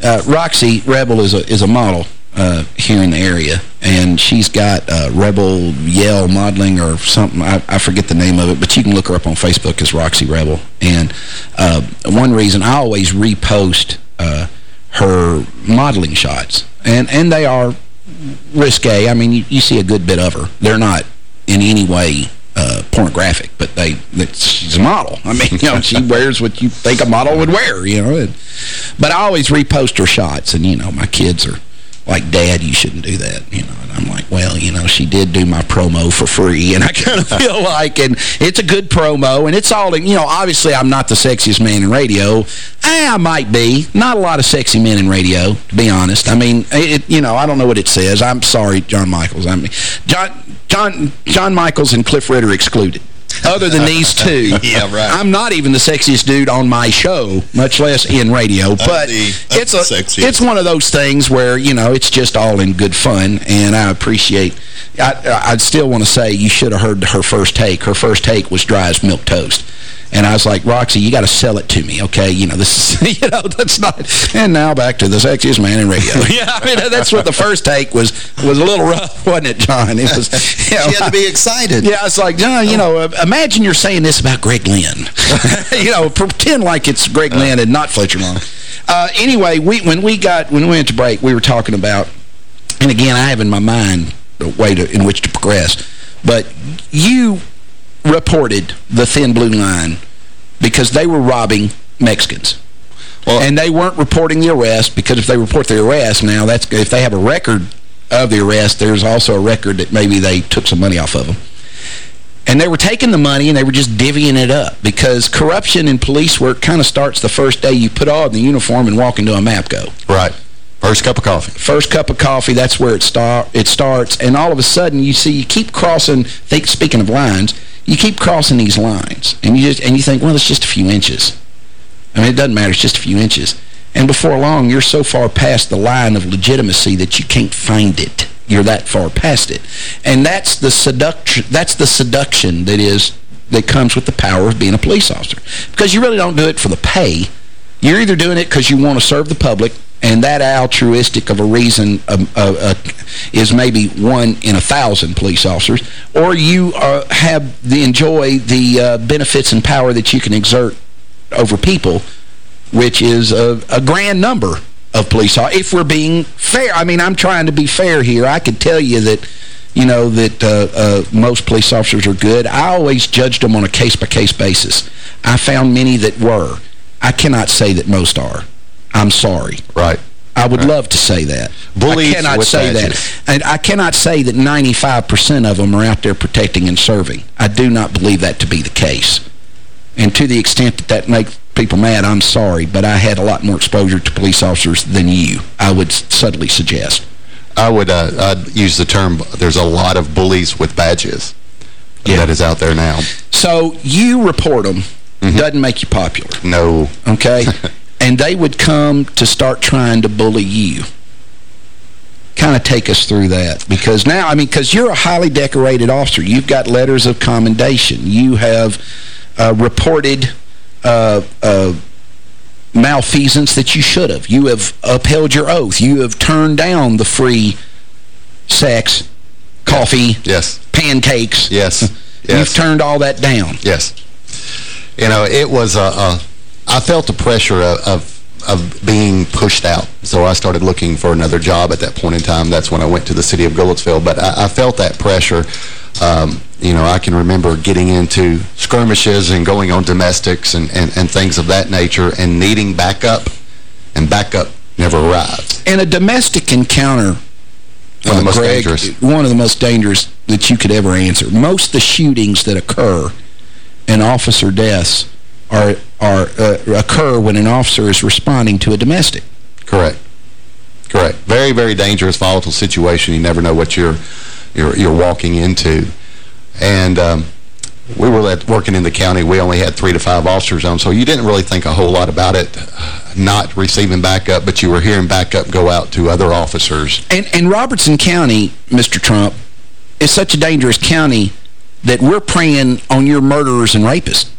uh, Roxy Rebel is a, is a model. uh, here in the area, and she's got uh, Rebel Yell Modeling or something. I, I, forget the name of it, but you can look her up on Facebook as Roxy Rebel. And uh, one reason I always repost her modeling shots, and, and they are risque. I mean, you, you see a good bit of her. They're not in any way uh, pornographic, but they, she's a model. I mean, you know, she wears what you think a model would wear, you know. And, but I always repost her shots, and, you know, my kids are like, Dad, you shouldn't do that, you know. And I'm like, well, you know, she did do my promo for free, and I kind of feel like, and it's a good promo, and it's all, you know, obviously I'm not the sexiest man in radio. I might be. Not a lot of sexy men in radio, to be honest. I mean, it, you know, I don't know what it says. I'm sorry, John Michaels. I mean, John, John, John Michaels and Cliff Ritter excluded other than these two. yeah, right. I'm not even the sexiest dude on my show, much less in radio. But it's a it's one of those things where, you know, it's just all in good fun, and I appreciate I, I'd still want to say you should have heard her first take. Her first take was dry as milk toast. And I was like, Roxy, you got to sell it to me, okay? You know, this is, you know, that's not. And now back to the sexiest man in radio. yeah, I mean, that's what the first take was, was a little rough, wasn't it, John? It was, you know, she had to be excited. Yeah, it's like, John, you know, imagine you're saying this about Greg Lynn. you know, pretend like it's Greg Lynn and not Fletcher Long. Uh, anyway, we when we got, when we went to break, we were talking about, and again, I have in my mind a way to, in which to progress, but you reported the thin blue line because they were robbing Mexicans. Well, and they weren't reporting the arrest because if they report the arrest now, that's if they have a record of the arrest, there's also a record that maybe they took some money off of them. And they were taking the money and they were just divvying it up because corruption in police work kind of starts the first day you put on the uniform and walk into a MAPCO. Right. First cup of coffee. First cup of coffee, that's where it, start, it starts. And all of a sudden, you see, you keep crossing, think, speaking of lines, you keep crossing these lines. And you, just, and you think, well, it's just a few inches. I mean, it doesn't matter. It's just a few inches. And before long, you're so far past the line of legitimacy that you can't find it. You're that far past it. And that's the seduction, that's the seduction that is that comes with the power of being a police officer. Because you really don't do it for the pay. You're either doing it because you want to serve the public and that altruistic of a reason uh, uh, uh, is maybe one in a thousand police officers, or you uh, have the enjoy the uh, benefits and power that you can exert over people, which is a, a grand number of police officers. If we're being fair, I mean, I'm trying to be fair here. I could tell you that you know, that uh, uh, most police officers are good. I always judged them on a case-by-case -case basis. I found many that were. I cannot say that most are. I'm sorry. Right. I would right. love to say that. Bullies I cannot say badges. that. And I cannot say that 95% of them are out there protecting and serving. I do not believe that to be the case. And to the extent that that makes people mad, I'm sorry, but I had a lot more exposure to police officers than you, I would subtly suggest. I would uh, I'd use the term, there's a lot of bullies with badges yeah. that is out there now. So you report them. Mm -hmm. Doesn't make you popular. No. Okay? and they would come to start trying to bully you. Kind of take us through that. Because now, I mean, because you're a highly decorated officer. You've got letters of commendation. You have uh, reported uh, uh, malfeasance that you should have. You have upheld your oath. You have turned down the free sex, coffee, yes, pancakes. Yes. yes. You've turned all that down. Yes. You know, it was a, a I felt the pressure of, of, of being pushed out. So I started looking for another job at that point in time. That's when I went to the city of Goodlettsville. But I, I felt that pressure. Um, you know, I can remember getting into skirmishes and going on domestics and, and, and things of that nature and needing backup, and backup never arrived. And a domestic encounter one of the most Greg, dangerous. One of the most dangerous that you could ever answer. Most of the shootings that occur and officer deaths are, are uh, occur when an officer is responding to a domestic. Correct. Correct. Very, very dangerous, volatile situation. You never know what you're you're, you're walking into. And um, we were at, working in the county. We only had three to five officers on, so you didn't really think a whole lot about it, not receiving backup, but you were hearing backup go out to other officers. And, and Robertson County, Mr. Trump, is such a dangerous county that we're preying on your murderers and rapists.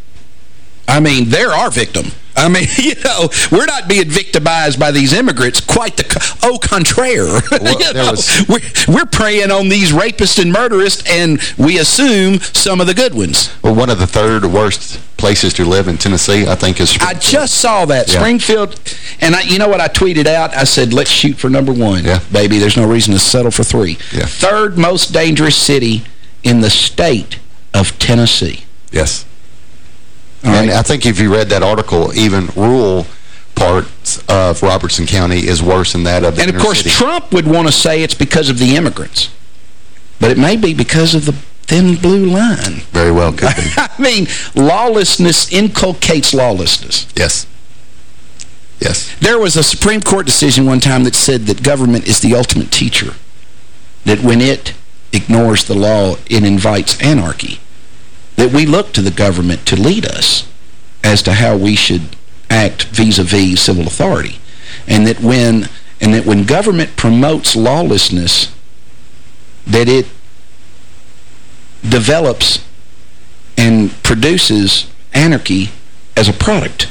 I mean, they're our victim. I mean, you know, we're not being victimized by these immigrants. Quite the au contraire. Well, You know, was- we're, we're preying on these rapists and murderists, and we assume some of the good ones. Well, one of the third worst places to live in Tennessee, I think, is I just saw that. Yeah. Springfield, and I, you know what I tweeted out? I said, let's shoot for number one. Yeah. Baby, there's no reason to settle for three. Yeah. Third most dangerous city in the state of Tennessee. Yes. All and right. I think if you read that article, even rural parts of Robertson County is worse than that of the And, of course, city. Trump would want to say it's because of the immigrants. But it may be because of the thin blue line. Very well could be. I mean, lawlessness inculcates lawlessness. yes. Yes. There was a Supreme Court decision one time that said that government is the ultimate teacher. That when it ignores the law, it invites anarchy. That we look to the government to lead us as to how we should act vis-a-vis civil authority. And that when and that when government promotes lawlessness, that it develops and produces anarchy as a product.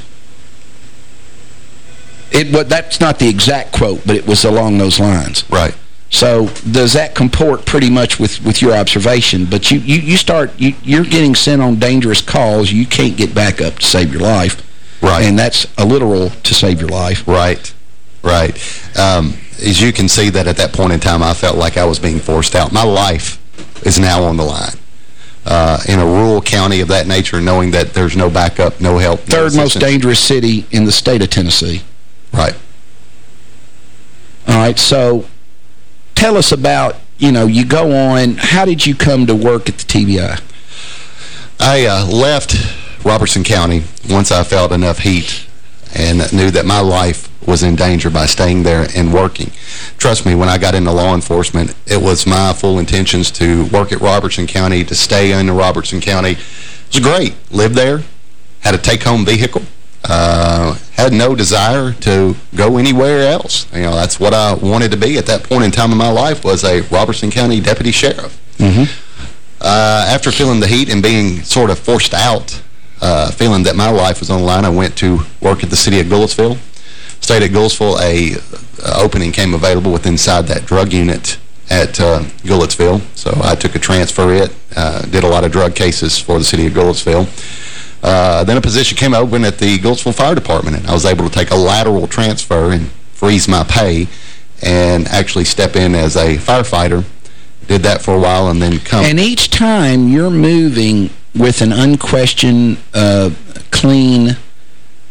It what That's not the exact quote, but it was along those lines. Right. So does that comport pretty much with, with your observation? But you, you, you start, you, you're getting sent on dangerous calls. You can't get back up to save your life. Right. And that's a literal to save your life. Right. Right. Um, as you can see that at that point in time, I felt like I was being forced out. My life is now on the line. Uh, in a rural county of that nature, knowing that there's no backup, no help. no Third most dangerous city in the state of Tennessee. Right. All right, so tell us about, you know, you go on, how did you come to work at the TBI? I uh, left Robertson County once I felt enough heat and knew that my life was in danger by staying there and working. Trust me, when I got into law enforcement, it was my full intentions to work at Robertson County, to stay in Robertson County. It was great. Lived there, had a take-home vehicle, uh, had no desire to go anywhere else. You know, that's what I wanted to be at that point in time in my life was a Robertson County deputy sheriff. Uh, after feeling the heat and being sort of forced out, uh, feeling that my life was on the line, I went to work at the city of Goodlettsville. Stayed at Goodlettsville. A uh, opening came available with inside that drug unit at uh. So I took a transfer it, uh, did a lot of drug cases for the city of Goodlettsville. Uh, then a position came open at the Goodlettsville Fire Department, and I was able to take a lateral transfer and freeze my pay and actually step in as a firefighter. Did that for a while and then come... And each time you're moving with an unquestioned, uh, clean,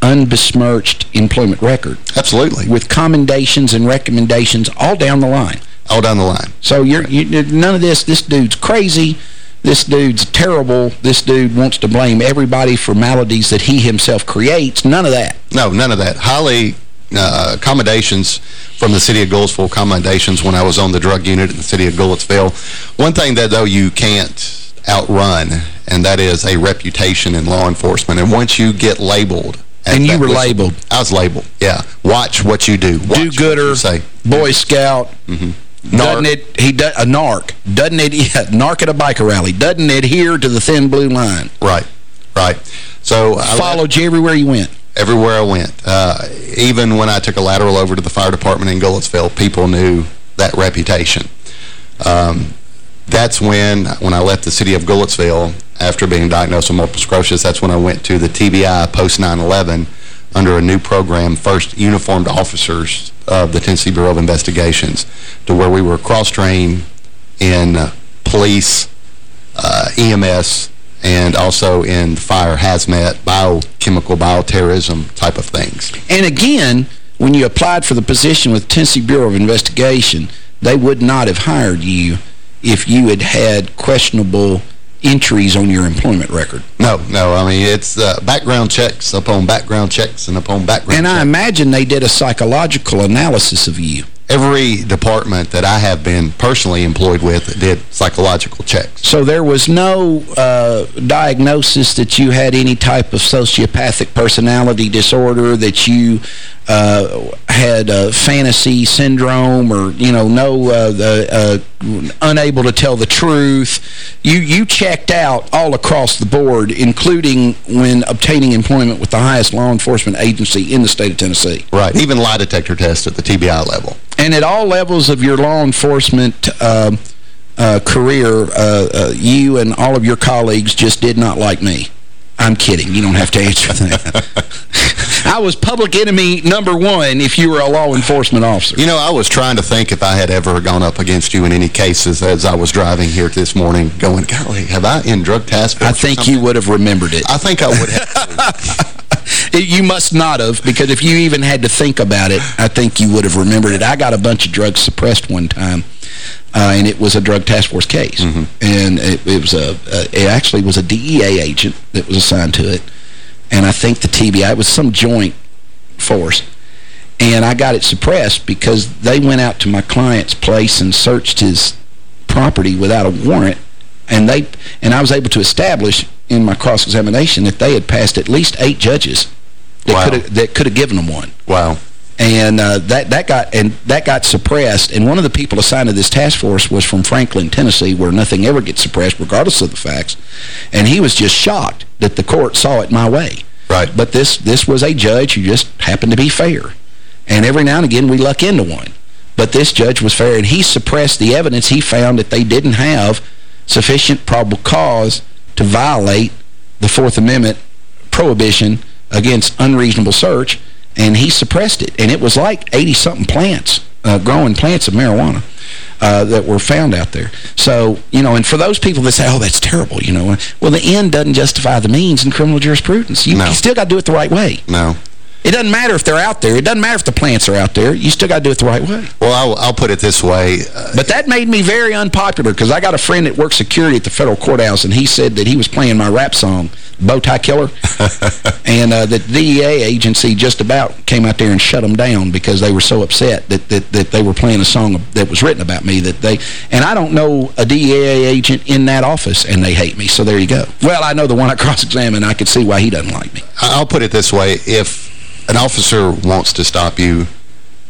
unbesmirched employment record. Absolutely. With commendations and recommendations all down the line. All down the line. So you're you, none of this, this dude's crazy, this dude's terrible, this dude wants to blame everybody for maladies that he himself creates. None of that. No, none of that. Highly uh, accommodations from the city of Goodlettsville, accommodations when I was on the drug unit in the city of Goodlettsville. One thing that, though, you can't outrun, and that is a reputation in law enforcement. And once you get labeled... And you were whistle- labeled. I was labeled, yeah. Watch what you do. Watch Do-gooder. Boy Scout, Mm-hmm. doesn't it, he a narc, doesn't it, yeah, narc at a biker rally, doesn't adhere to the thin blue line. Right, right. So I Followed you everywhere you went. everywhere I went. Uh, even when I took a lateral over to the fire department in Goodlettsville, people knew that reputation. Um, that's when, when I left the city of Goodlettsville, after being diagnosed with multiple sclerosis, that's when I went to the TBI post 9-11 under a new program, first uniformed officers of the Tennessee Bureau of Investigations, to where we were cross-trained in uh, police, uh, EMS, and also in fire, hazmat, biochemical, bioterrorism type of things. And again, when you applied for the position with Tennessee Bureau of Investigation, they would not have hired you if you had had questionable entries on your employment record. No, no, I mean, it's uh, background checks upon background checks and upon background And I imagine they did a psychological analysis of you. Every department that I have been personally employed with did psychological checks. So there was no uh, diagnosis that you had any type of sociopathic personality disorder, that you uh, had uh, fantasy syndrome or, you know, no, uh, the, uh, unable to tell the truth. You, you checked out all across the board, including when obtaining employment with the highest law enforcement agency in the state of Tennessee. Right. Even lie detector test at the TBI level. And at all levels of your law enforcement uh, uh, career, uh, uh, you and all of your colleagues just did not like me. I'm kidding. You don't have to answer that. I was public enemy number one if you were a law enforcement officer. You know, I was trying to think if I had ever gone up against you in any cases as I was driving here this morning going, golly, have I in drug task force I think you would have remembered it. I think I would have. you must not have, because if you even had to think about it, I think you would have remembered it. I got a bunch of drugs suppressed one time uh, and it was a drug task force case. Mm -hmm. And it, it was a, uh, it actually was a DEA agent that was assigned to it. And I think the TBI, it was some joint force. And I got it suppressed because they went out to my client's place and searched his property without a warrant. And they and I was able to establish in my cross-examination that they had passed at least eight judges that wow. could that could have given them one. Wow and uh, that that got and that got suppressed. And one of the people assigned to this task force was from Franklin, Tennessee, where nothing ever gets suppressed, regardless of the facts. And he was just shocked that the court saw it my way. Right. But this this was a judge who just happened to be fair. And every now and again we luck into one. But this judge was fair, and he suppressed the evidence. He found that they didn't have sufficient probable cause to violate the Fourth Amendment prohibition against unreasonable search and he suppressed it. And it was like 80-something plants, uh, growing plants of marijuana. Uh, that were found out there. So, you know, and for those people that say, oh, that's terrible, you know, well, the end doesn't justify the means in criminal jurisprudence. You, no. you still got to do it the right way. No. It doesn't matter if they're out there. It doesn't matter if the plants are out there. You still got to do it the right way. Well, I'll, I'll put it this way. Uh, but that made me very unpopular because I got a friend that works security at the federal courthouse, and he said that he was playing my rap song, Bowtie Killer, and uh, the DEA agency just about came out there and shut them down because they were so upset that, that, that they were playing a song that was written about me. that they And I don't know a DEA agent in that office, and they hate me. So there you go. Well, I know the one I cross-examined. I could see why he doesn't like me. I'll put it this way. If an officer wants to stop you,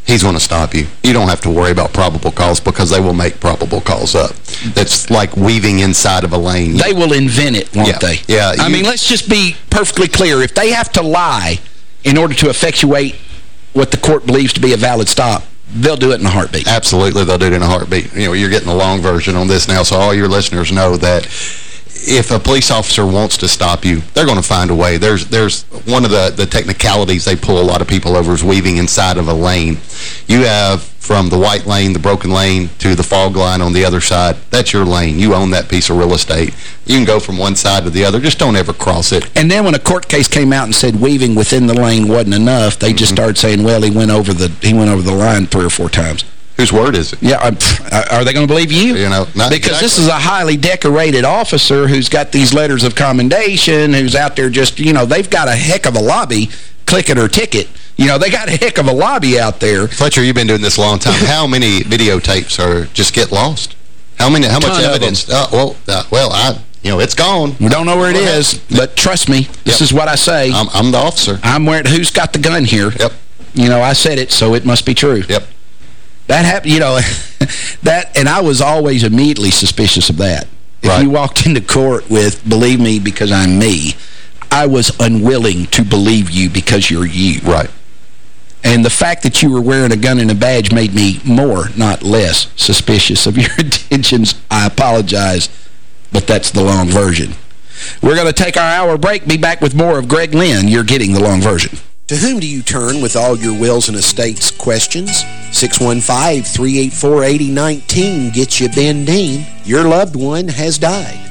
he's going to stop you. You don't have to worry about probable cause because they will make probable cause up. That's like weaving inside of a lane. They will invent it, won't yeah. they? Yeah. I mean, let's just be perfectly clear. If they have to lie in order to effectuate what the court believes to be a valid stop, they'll do it in a heartbeat. Absolutely, they'll do it in a heartbeat. You know, you're getting the long version on this now, so all your listeners know that if a police officer wants to stop you, they're going to find a way. There's there's one of the, the technicalities they pull a lot of people over is weaving inside of a lane. You have from the white lane, the broken lane, to the fog line on the other side. That's your lane. You own that piece of real estate. You can go from one side to the other. Just don't ever cross it. And then when a court case came out and said weaving within the lane wasn't enough, they mm -hmm. just mm-hmm. started saying, well, he went over the he went over the line three or four times. Whose word is it? Yeah, are they going to believe you? You know, Because exactly. this is a highly decorated officer who's got these letters of commendation, who's out there just, you know, they've got a heck of a lobby, click it or ticket. You know, they got a heck of a lobby out there. Fletcher, you've been doing this a long time. How many videotapes are just get lost? How many? How much evidence? Uh, well, uh, well, I you know, it's gone. We don't know where it is, but trust me, this yep. is what I say. I'm, I'm, the officer. I'm where. Who's got the gun here? Yep. You know, I said it, so it must be true. Yep. That happened, you know, that, and I was always immediately suspicious of that. If right. you walked into court with, believe me because I'm me, I was unwilling to believe you because you're you. Right. And the fact that you were wearing a gun and a badge made me more, not less, suspicious of your intentions. I apologize, but that's the long version. We're going to take our hour break, be back with more of Greg Lynn. You're getting the long version. To whom do you turn with all your wills and estates questions? 615-384-8019 gets you Ben Dean. Your loved one has died.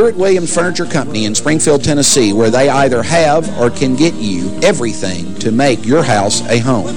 Stewart Williams Furniture Company in Springfield, Tennessee, where they either have or can get you everything to make your house a home.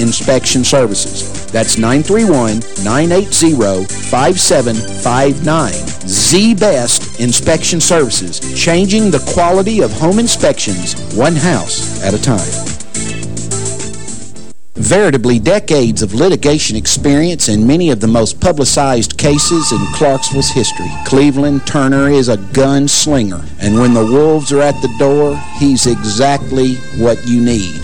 inspection services. That's 931-980-5759. The Best Inspection Services, changing the quality of home inspections one house at a time. Veritably decades of litigation experience in many of the most publicized cases in Clarksville's history. Cleveland Turner is a gunslinger, and when the wolves are at the door, he's exactly what you need.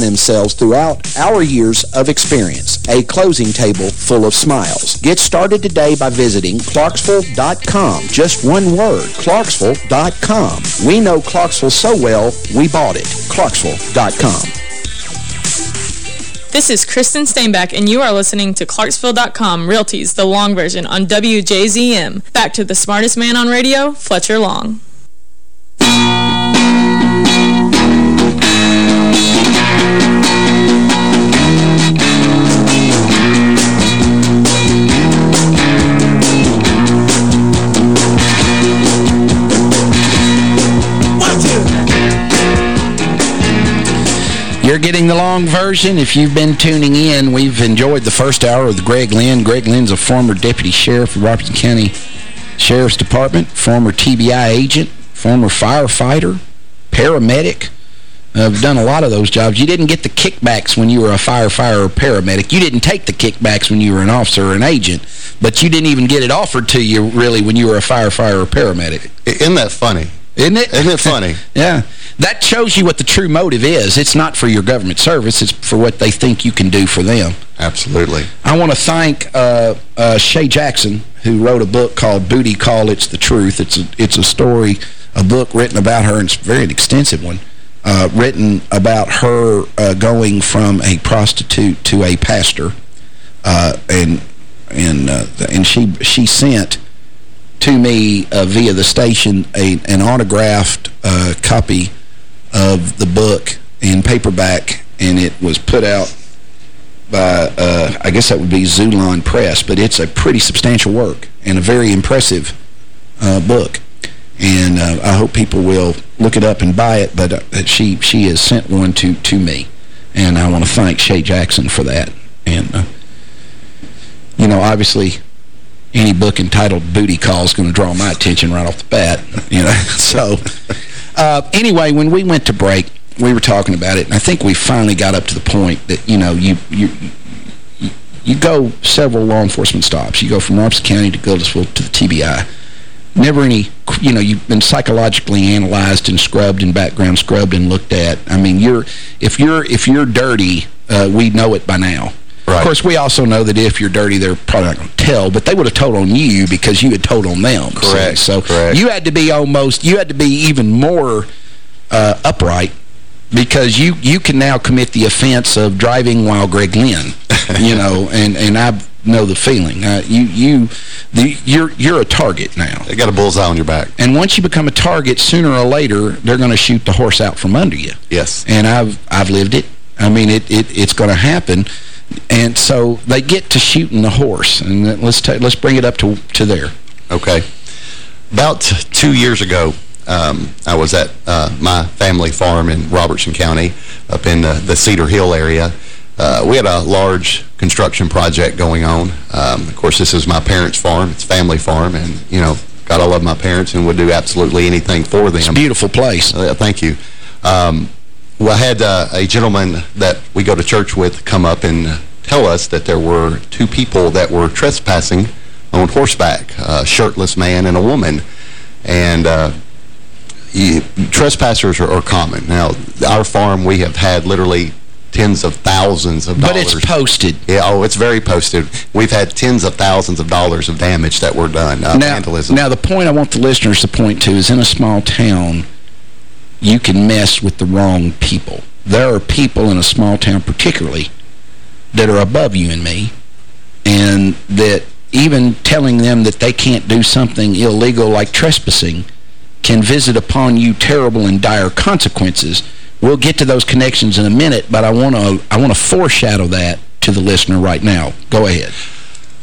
themselves throughout our years of experience. A closing table full of smiles. Get started today by visiting Clarksville.com. Just one word, Clarksville.com. We know Clarksville so well, we bought it. Clarksville.com. This is Kristen Steinbeck, and you are listening to Clarksville.com Realties, the long version on WJZM. Back to the smartest man on radio, Fletcher Long. Getting the long version. If you've been tuning in, we've enjoyed the first hour with Greg Lynn. Greg Lynn's a former deputy sheriff of Robertson County Sheriff's Department, former TBI agent, former firefighter, paramedic. Uh, I've done a lot of those jobs. You didn't get the kickbacks when you were a firefighter or paramedic. You didn't take the kickbacks when you were an officer or an agent, but you didn't even get it offered to you, really, when you were a firefighter or paramedic. Isn't that funny? Isn't it? Isn't it funny? yeah. That shows you what the true motive is. It's not for your government service. It's for what they think you can do for them. Absolutely. I want to thank uh, uh, Shay Jackson, who wrote a book called Booty Call It's the Truth. It's a, it's a story, a book written about her, and it's a very extensive one, uh, written about her uh, going from a prostitute to a pastor. Uh, and and uh, and she she sent to me uh, via the station a, an autographed uh, copy of the book in paperback, and it was put out by, uh, I guess that would be Xulon Press, but it's a pretty substantial work and a very impressive uh, book. And uh, I hope people will look it up and buy it, but uh, she she has sent one to, to me. And I want to thank Shay Jackson for that. And, you know, obviously any book entitled Booty Call is going to draw my attention right off the bat, you know. so, uh, anyway, when we went to break, we were talking about it, and I think we finally got up to the point that, you know, you you you go several law enforcement stops. You go from Robertson County to Goodlettsville to the TBI. never any, you know, you've been psychologically analyzed and scrubbed and background scrubbed and looked at. I mean, you're if you're if you're dirty, uh, we know it by now. Right. Of course, we also know that if you're dirty, they're probably not going to tell, but they would have told on you because you had told on them. Correct, See? So correct. you had to be almost, you had to be even more uh, upright because you you can now commit the offense of driving while Greg Lynn, you know, and and I know the feeling. Uh, you you the you're you're a target now. They got a bullseye on your back. And once you become a target, sooner or later they're going to shoot the horse out from under you. Yes. And I've I've lived it. I mean, it, it it's going to happen. And so they get to shooting the horse, and let's let's bring it up to to there. Okay. About two years ago, um, I was at uh, my family farm in Robertson County up in the, the Cedar Hill area. Uh, we had a large construction project going on. Um, of course, this is my parents' farm. It's family farm, and, you know, God, I love my parents and would do absolutely anything for them. It's a beautiful place. Uh, thank you. Um, well, I had uh, a gentleman that we go to church with come up and tell us that there were two people that were trespassing on horseback, a shirtless man and a woman. And uh, you, trespassers are, are common. Now, our farm, we have had literally tens of thousands of dollars. But it's posted. Yeah, oh, it's very posted. We've had tens of thousands of dollars of damage that were done, uh, now, vandalism. now, the point I want the listeners to point to is in a small town, you can mess with the wrong people. There are people in a small town particularly that are above you and me, and that even telling them that they can't do something illegal like trespassing can visit upon you terrible and dire consequences. We'll get to those connections in a minute, but I want to I want to foreshadow that to the listener right now. Go ahead.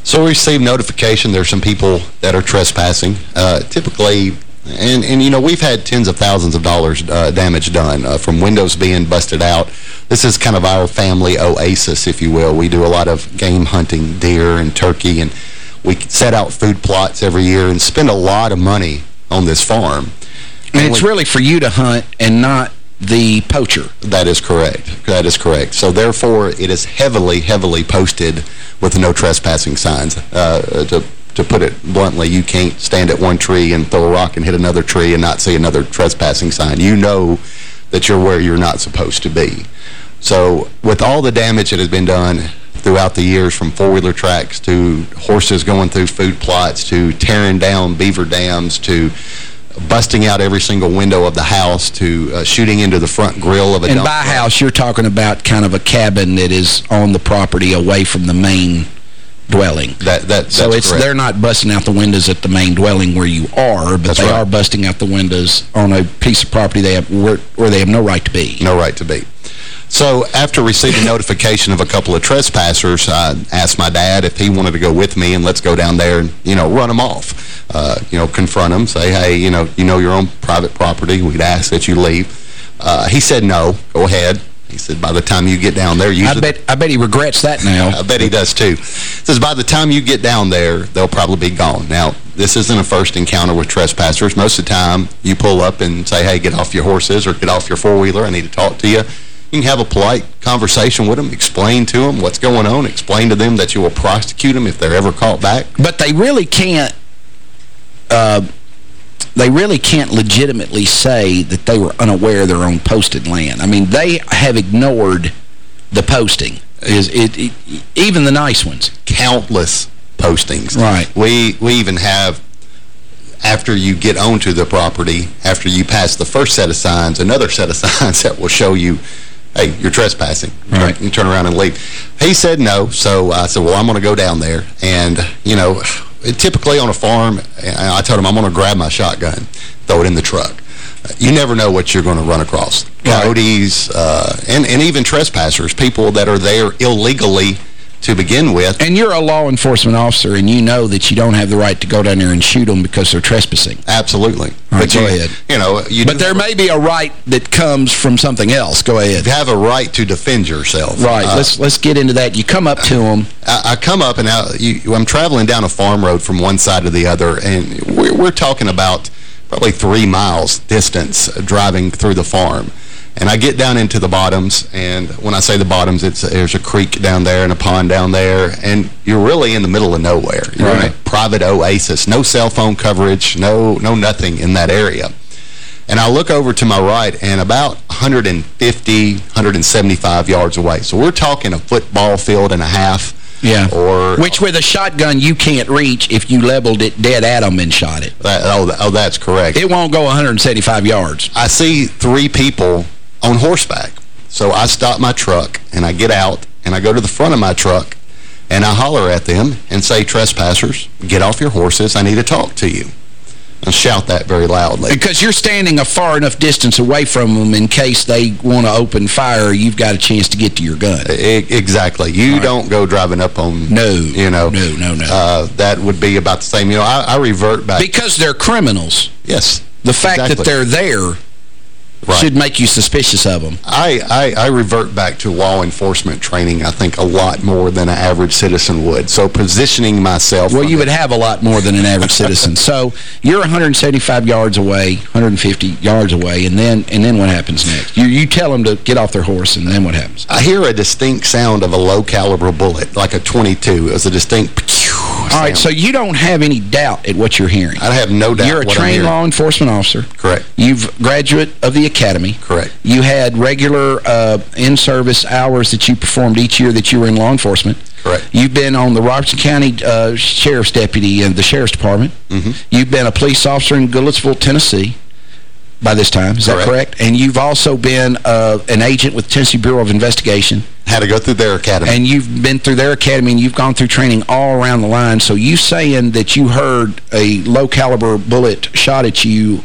So we received notification there's some people that are trespassing. Uh, typically, and, and you know, we've had tens of thousands of dollars uh, damage done uh, from windows being busted out. This is kind of our family oasis, if you will. We do a lot of game hunting, deer and turkey, and we set out food plots every year and spend a lot of money on this farm. And it's really for you to hunt and not the poacher. That is correct. That is correct. So therefore, it is heavily, heavily posted with no trespassing signs. Uh, to, to put it bluntly, you can't stand at one tree and throw a rock and hit another tree and not see another trespassing sign. You know that you're where you're not supposed to be. So with all the damage that has been done throughout the years from four-wheeler tracks to horses going through food plots to tearing down beaver dams to busting out every single window of the house to uh, shooting into the front grill of a And by truck. house, you're talking about kind of a cabin that is on the property away from the main dwelling. That, that, so it's correct. they're not busting out the windows at the main dwelling where you are, but That's they right. are busting out the windows on a piece of property they have where, where they have no right to be. No right to be. So after receiving notification of a couple of trespassers, I asked my dad if he wanted to go with me and let's go down there and, you know, run them off. Uh, you know, confront them, say, hey, you know, you know your own private property. We'd ask that you leave. Uh, he said no, go ahead. He said by the time you get down there, I bet I bet he regrets that now. I bet he does too. He Says by the time you get down there, they'll probably be gone. Now, this isn't a first encounter with trespassers. Most of the time, you pull up and say, hey, get off your horses or get off your four-wheeler. I need to talk to you. You can have a polite conversation with them, explain to them what's going on, explain to them that you will prosecute them if they're ever caught back. But they really can't uh, they really can't legitimately say that they were unaware of their own posted land. I mean, they have ignored the posting. Is it, it even the nice ones? Countless postings. Right. We, we even have after you get onto the property, after you pass the first set of signs, another set of signs that will show you, hey, you're trespassing. Right. You turn around and leave. He said no, so I said, well, I'm going to go down there. And, you know, typically on a farm, I told him I'm going to grab my shotgun, throw it in the truck. You never know what you're going to run across. Coyotes, uh, and, and even trespassers, people that are there illegally to begin with. And you're a law enforcement officer, and you know that you don't have the right to go down there and shoot them because they're trespassing. Absolutely. All right, but go you, ahead. You know, you But there may be a right that comes from something else. Go ahead. You have a right to defend yourself. Right. Uh, let's let's get into that. You come up to them. I, I come up and I, you, I'm traveling down a farm road from one side to the other, and we're, we're talking about probably three miles distance driving through the farm. And I get down into the bottoms, and when I say the bottoms, it's there's a creek down there and a pond down there, and you're really in the middle of nowhere. You're in Right. a private oasis, no cell phone coverage, no no nothing in that area. And I look over to my right, and about 150, 175 yards away. So we're talking a football field and a half. Yeah. Or Which with a shotgun you can't reach if you leveled it dead at them and shot it. That, oh, oh, that's correct. It won't go 175 yards. I see three people on horseback. So I stop my truck, and I get out, and I go to the front of my truck, and I holler at them and say, trespassers, get off your horses. I need to talk to you. And shout that very loudly. Because you're standing a far enough distance away from them in case they want to open fire, you've got a chance to get to your gun. E- exactly. You don't go driving up on... No. You know. No, no, no. Uh, that would be about the same. You know, I, I revert back... Because they're criminals. Yes. The fact exactly. that they're there Right. should make you suspicious of them. I, I, I revert back to law enforcement training, I think, a lot more than an average citizen would. So positioning myself... Well, you the- would have a lot more than an average citizen. So you're 175 yards away, 150 yards away, and then and then what happens next? You you tell them to get off their horse, and then what happens? I hear a distinct sound of a low-caliber bullet, like a 22. It was a distinct... All right, so you don't have any doubt at what you're hearing. I have no doubt You're a trained law enforcement officer. Correct. You've graduate of the academy. Correct. You had regular uh, in-service hours that you performed each year that you were in law enforcement. Correct. You've been on the Robertson County uh, Sheriff's Deputy in the Sheriff's Department. Mm-hmm. You've been a police officer in Goodlettsville, Tennessee by this time. Is that Correct. correct? And you've also been uh, an agent with Tennessee Bureau of Investigation. Had to go through their academy. And you've been through their academy and you've gone through training all around the line. So you saying that you heard a low-caliber bullet shot at you,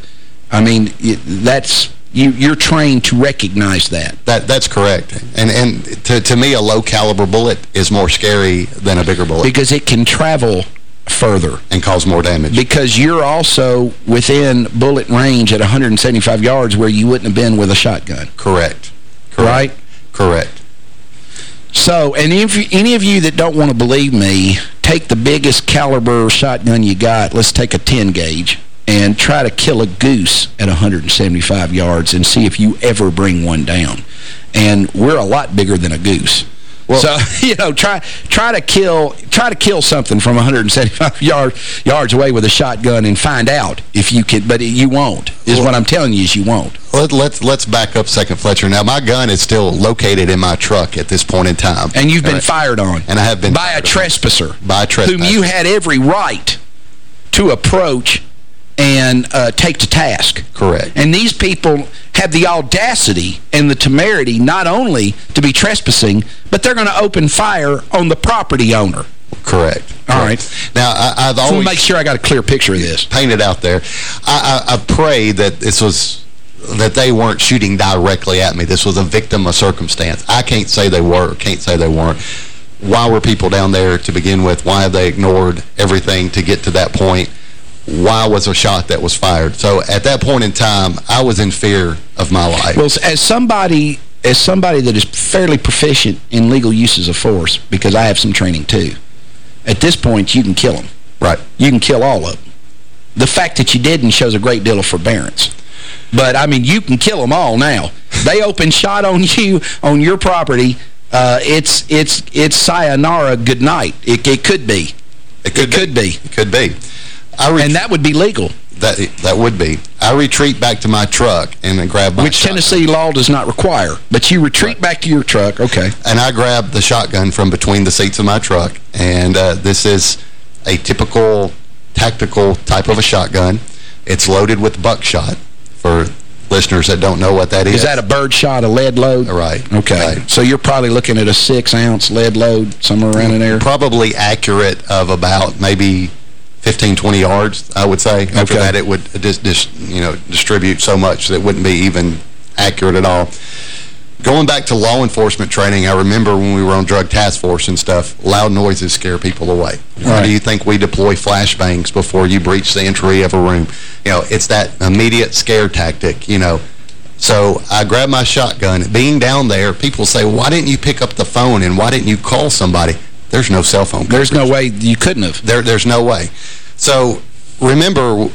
I mean, it, that's... You, you're trained to recognize that. That That's correct. And and to, to me, a low-caliber bullet is more scary than a bigger bullet. Because it can travel further. And cause more damage. Because you're also within bullet range at 175 yards where you wouldn't have been with a shotgun. Correct. Correct. Right? Correct. So, and if you, any of you that don't want to believe me, take the biggest caliber shotgun you got. Let's take a 10 gauge and try to kill a goose at 175 yards and see if you ever bring one down. And we're a lot bigger than a goose. So, you know, try try to kill try to kill something from 175 yard, yards away with a shotgun and find out if you can, but you won't, is what I'm telling you is you won't. Let, let's let's back up second, Fletcher. Now, my gun is still located in my truck at this point in time. And you've been right. fired on. And I have been By a fired on. trespasser. By a trespasser. Whom you had every right to approach and uh, take to task. Correct. And these people have the audacity and the temerity not only to be trespassing, but they're going to open fire on the property owner. Correct. All right. Now, I, I've So always... make sure I got a clear picture of this. painted out there. I, I, I pray that this was that they weren't shooting directly at me. This was a victim of circumstance. I can't say they were, can't say they weren't. Why were people down there to begin with? Why have they ignored everything to get to that point? Why was a shot that was fired? So at that point in time, I was in fear of my life. Well, as somebody as somebody that is fairly proficient in legal uses of force, because I have some training too, at this point you can kill them. Right. You can kill all of them. The fact that you didn't shows a great deal of forbearance. But, I mean, you can kill them all now. They open shot on you, on your property, uh, it's it's it's sayonara good night. It, it could be. It could, could be. It could be. I and that would be legal. That that would be. I retreat back to my truck and then grab my Which shotgun. Tennessee law does not require. But you retreat back to your truck. Okay. And I grab the shotgun from between the seats of my truck. And uh, this is a typical tactical type of a shotgun. It's loaded with buckshot for listeners that don't know what that is. Is that a bird shot, a lead load? Right. Okay. So you're probably looking at a six-ounce lead load, somewhere around in there? Probably accurate of about maybe 15, 20 yards, I would say. After Okay. that, it would just, dis, you know, distribute so much that it wouldn't be even accurate at all. Going back to law enforcement training, I remember when we were on drug task force and stuff, loud noises scare people away. Why do you think we deploy flashbangs before you breach the entry of a room? You know, it's that immediate scare tactic, you know. So I grabbed my shotgun. Being down there, people say, why didn't you pick up the phone and why didn't you call somebody? There's no cell phone There's no way you couldn't have. there, there's no way. So remember,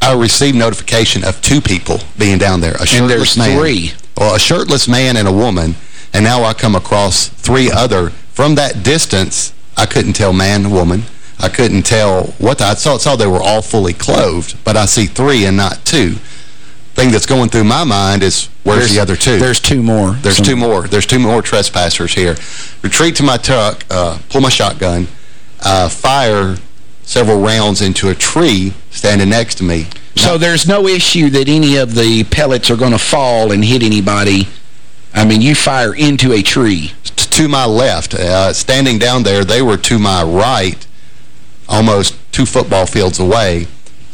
I received notification of two people being down there. A shirtless there's man. three. Well, a shirtless man and a woman, and now I come across three other. From that distance, I couldn't tell man, woman. I couldn't tell what the, I saw, saw they were all fully clothed, but I see three and not two. Thing that's going through my mind is, where's There's- the other two? There's two more. There's two more. There's two more trespassers here. Retreat to my truck, uh, pull my shotgun, uh, fire several rounds into a tree standing next to me. So there's no issue that any of the pellets are going to fall and hit anybody. I mean, you fire into a tree. T- To my left, uh, standing down there, they were to my right, almost two football fields away,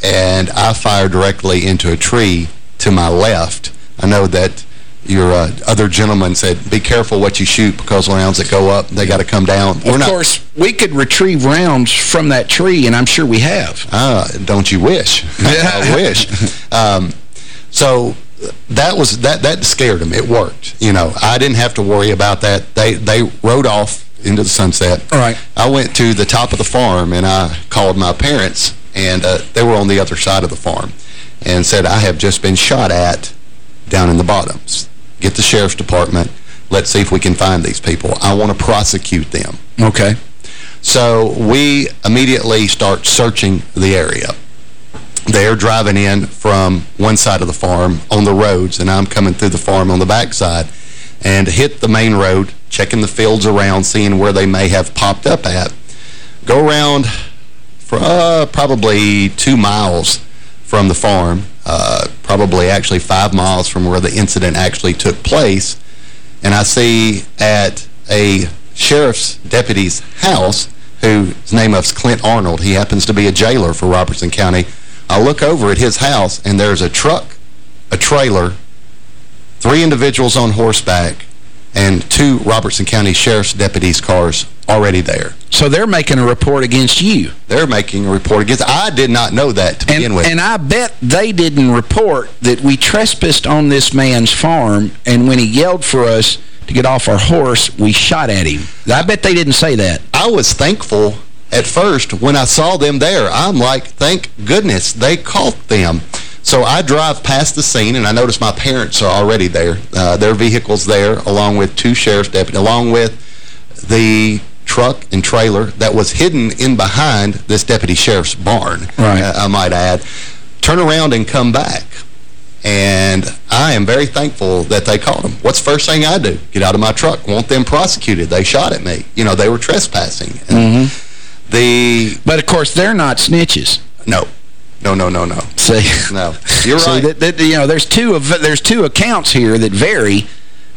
and I fired directly into a tree to my left. I know that your uh, other gentleman said, be careful what you shoot because rounds that go up, they got to come down. of course, we could retrieve rounds from that tree, and I'm sure we have. Ah, don't you wish? I wish. Um, so that was that that scared them. It worked. You know, I didn't have to worry about that. They they rode off into the sunset. All right. I went to the top of the farm and I called my parents and uh, they were on the other side of the farm and said, I have just been shot at down in the bottoms. Get the sheriff's department. Let's see if we can find these people. I want to prosecute them. Okay. So we immediately start searching the area. They're driving in from one side of the farm on the roads, and I'm coming through the farm on the backside and hit the main road, checking the fields around, seeing where they may have popped up at. Go around for uh, probably two miles from the farm, uh, probably actually five miles from where the incident actually took place, and I see at a sheriff's deputy's house, whose name is Clint Arnold. He happens to be a jailer for Robertson County. I look over at his house, and there's a truck, a trailer, three individuals on horseback, and two Robertson County Sheriff's deputies' cars already there. So they're making a report against you. They're making a report against... I did not know that to And, begin with. and I bet they didn't report that we trespassed on this man's farm, and when he yelled for us to get off our horse, we shot at him. I bet they didn't say that. I was thankful at first when I saw them there. I'm like, thank goodness they caught them. So I drive past the scene, and I notice my parents are already there. Uh, their vehicle's there, along with two sheriff's deputies, along with the truck and trailer that was hidden in behind this deputy sheriff's barn, Right. uh, I might add. Turn around and come back. And I am very thankful that they caught him. What's the first thing I do? Get out of my truck. Want them prosecuted. They shot at me. You know, they were trespassing. And The... But, of course, they're not snitches. No. No, no, no, no. See? No. You're See, right. that, that, you know, there's two of there's two accounts here that vary,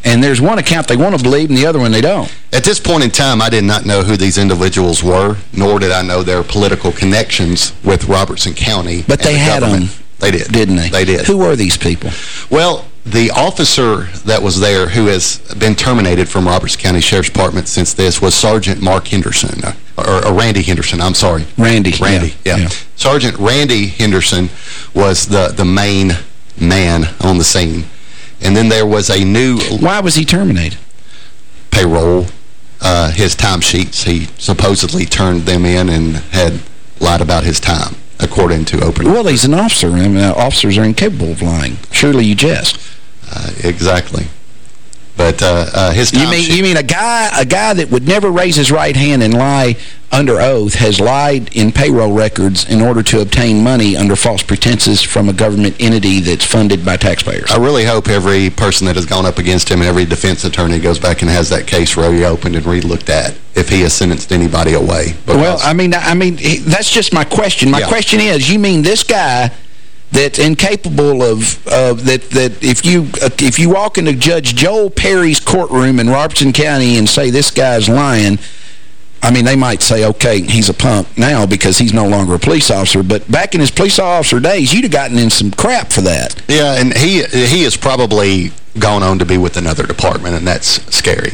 and there's one account they want to believe and the other one they don't. At this point in time, I did not know who these individuals were, nor did I know their political connections with Robertson County. But they the had government. them. They did. Didn't they? They did. Who were these people? Well, the officer that was there who has been terminated from Robertson County Sheriff's Department since this was Sergeant Mark Henderson, uh, or, or Randy Henderson, I'm sorry. Randy. Randy, yeah, yeah. yeah. Sergeant Randy Henderson was the, the main man on the scene. And then there was a new Why was he terminated? payroll, uh, his timesheets. He supposedly turned them in and had lied about his time, according to open. Well, he's an officer. I mean, uh, officers are incapable of lying. Surely you jest. Uh, exactly. But uh, uh, his You mean you mean a guy a guy that would never raise his right hand and lie under oath has lied in payroll records in order to obtain money under false pretenses from a government entity that's funded by taxpayers? I really hope every person that has gone up against him and every defense attorney goes back and has that case reopened and re-looked at if he has sentenced anybody away. Well, I mean, I mean, that's just my question. My Yeah. question is, you mean this guy that's incapable of, of that that if you uh, if you walk into Judge Joel Perry's courtroom in Robertson County and say this guy's lying, I mean, they might say, okay, he's a punk now because he's no longer a police officer. But back in his police officer days, you'd have gotten in some crap for that. yeah, and he he has probably gone on to be with another department, and that's scary.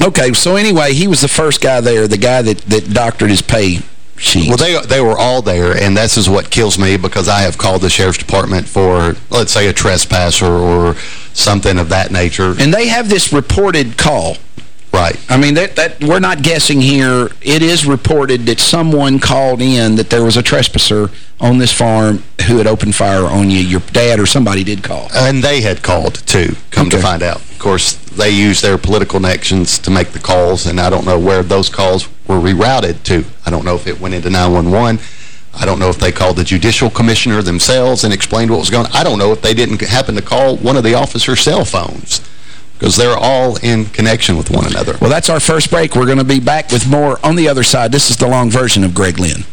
Okay, so anyway, he was the first guy there, the guy that, that doctored his pay sheet. Well, they they were all there, and this is what kills me because I have called the sheriff's department for, let's say, a trespasser or something of that nature. And they have this reported call Right. I mean, that, that we're not guessing here. It is reported that someone called in that there was a trespasser on this farm who had opened fire on you. Your dad or somebody did call. And they had called, too, come Okay. to find out. Of course, they use their political connections to make the calls, and I don't know where those calls were rerouted to. I don't know if it went into 911. I don't know if they called the judicial commissioner themselves and explained what was going on. I don't know if they didn't happen to call one of the officers' cell phones because they're all in connection with one another. Well, that's our first break. We're going to be back with more on the other side. This is the long version of Greg Lynn.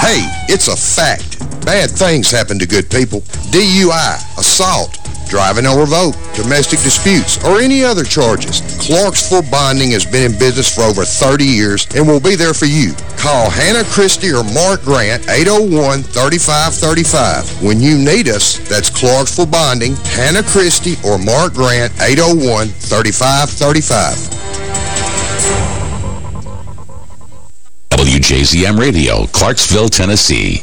Hey, it's a fact. Bad things happen to good people. DUI, assault, driving on revoke, domestic disputes, or any other charges. Clarksville Bonding has been in business for over 30 years and will be there for you. Call Hannah Christie or Mark Grant, 801-3535. When you need us, that's Clarksville Bonding, Hannah Christie or Mark Grant, 801-3535. WJZM Radio, Clarksville, Tennessee.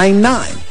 Nine nine.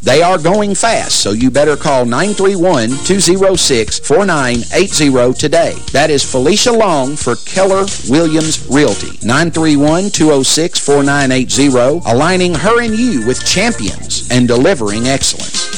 They are going fast, so you better call 931-206-4980 today. That is Felicia Long for Keller Williams Realty. 931-206-4980, aligning her and you with champions and delivering excellence.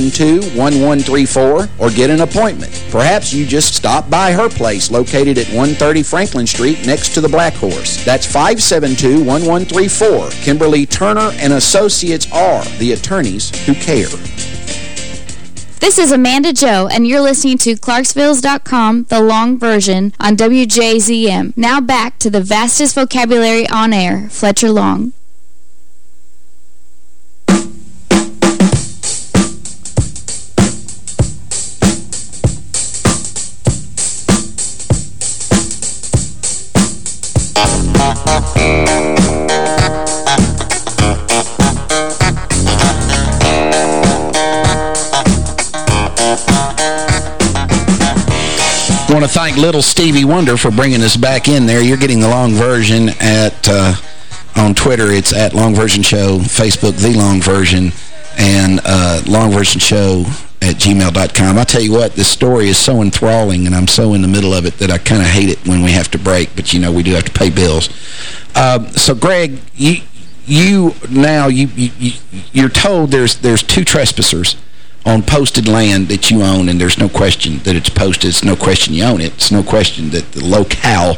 572-1134 or get an appointment. Perhaps you just stop by her place located at 130 Franklin Street next to the Black Horse. That's 572-1134. Kimberly Turner and Associates are the attorneys who care. This is Amanda Joe, and you're listening to Clarksvilles.com, the long version, on WJZM. Now back to the vastest vocabulary on air, Fletcher Long. Want to thank little Stevie Wonder for bringing us back in there. You're getting the long version at uh, On Twitter, it's at Long Version Show. Facebook, The Long Version. And uh, Long Version Show at gmail.com. I'll tell you what, this story is so enthralling, and I'm so in the middle of it that I kind of hate it when we have to break, but, you know, we do have to pay bills. Uh, so, Greg, you you now, you, you, you're told there's there's two trespassers on posted land that you own, and there's no question that it's posted. It's no question you own it. It's no question that the locale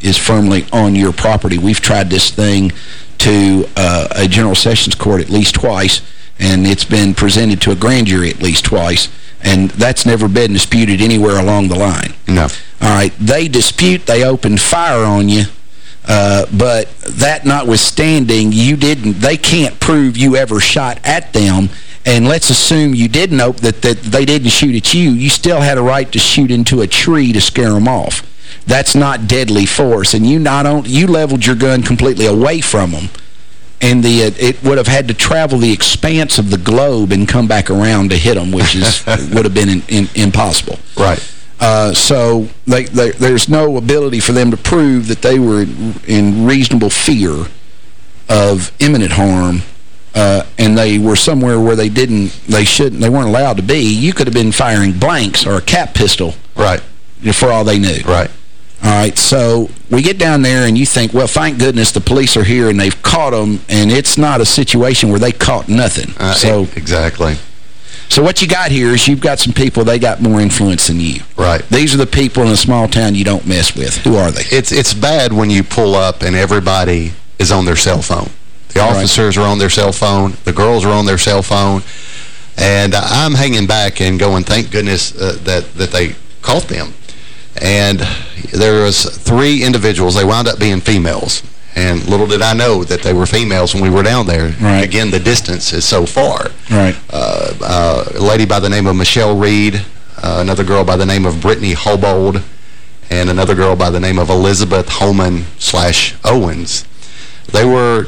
is firmly on your property. We've tried this thing to uh, a general sessions court at least twice, and it's been presented to a grand jury at least twice, and that's never been disputed anywhere along the line. No. All right, they dispute they opened fire on you, uh, but that notwithstanding, you didn't, they can't prove you ever shot at them, and let's assume you didn't know that, that they didn't shoot at you, you still had a right to shoot into a tree to scare them off. That's not deadly force, and you not on, you leveled your gun completely away from them and the uh, it would have had to travel the expanse of the globe and come back around to hit them, which is would have been in, in, impossible. Right. Uh, so they, they, there's no ability for them to prove that they were in reasonable fear of imminent harm uh, and they were somewhere where they didn't, they shouldn't, they weren't allowed to be. You could have been firing blanks or a cap pistol. Right. For all they knew. Right. All right, so we get down there and you think, well, thank goodness the police are here and they've caught them, and it's not a situation where they caught nothing. Uh, so Exactly. So what you got here is you've got some people, they got more influence than you. Right. These are the people in a small town you don't mess with. Who are they? It's, it's bad when you pull up and everybody is on their cell phone. The officers right. are on their cell phone. The girls are on their cell phone. And I'm hanging back and going, thank goodness uh, that, that they caught them. And there was three individuals. They wound up being females. And little did I know that they were females when we were down there. Right. Again, the distance is so far. Right. Uh, uh, a lady by the name of Michelle Reed, uh, another girl by the name of Brittany Hobold, and another girl by the name of Elizabeth Holman slash Owens. They were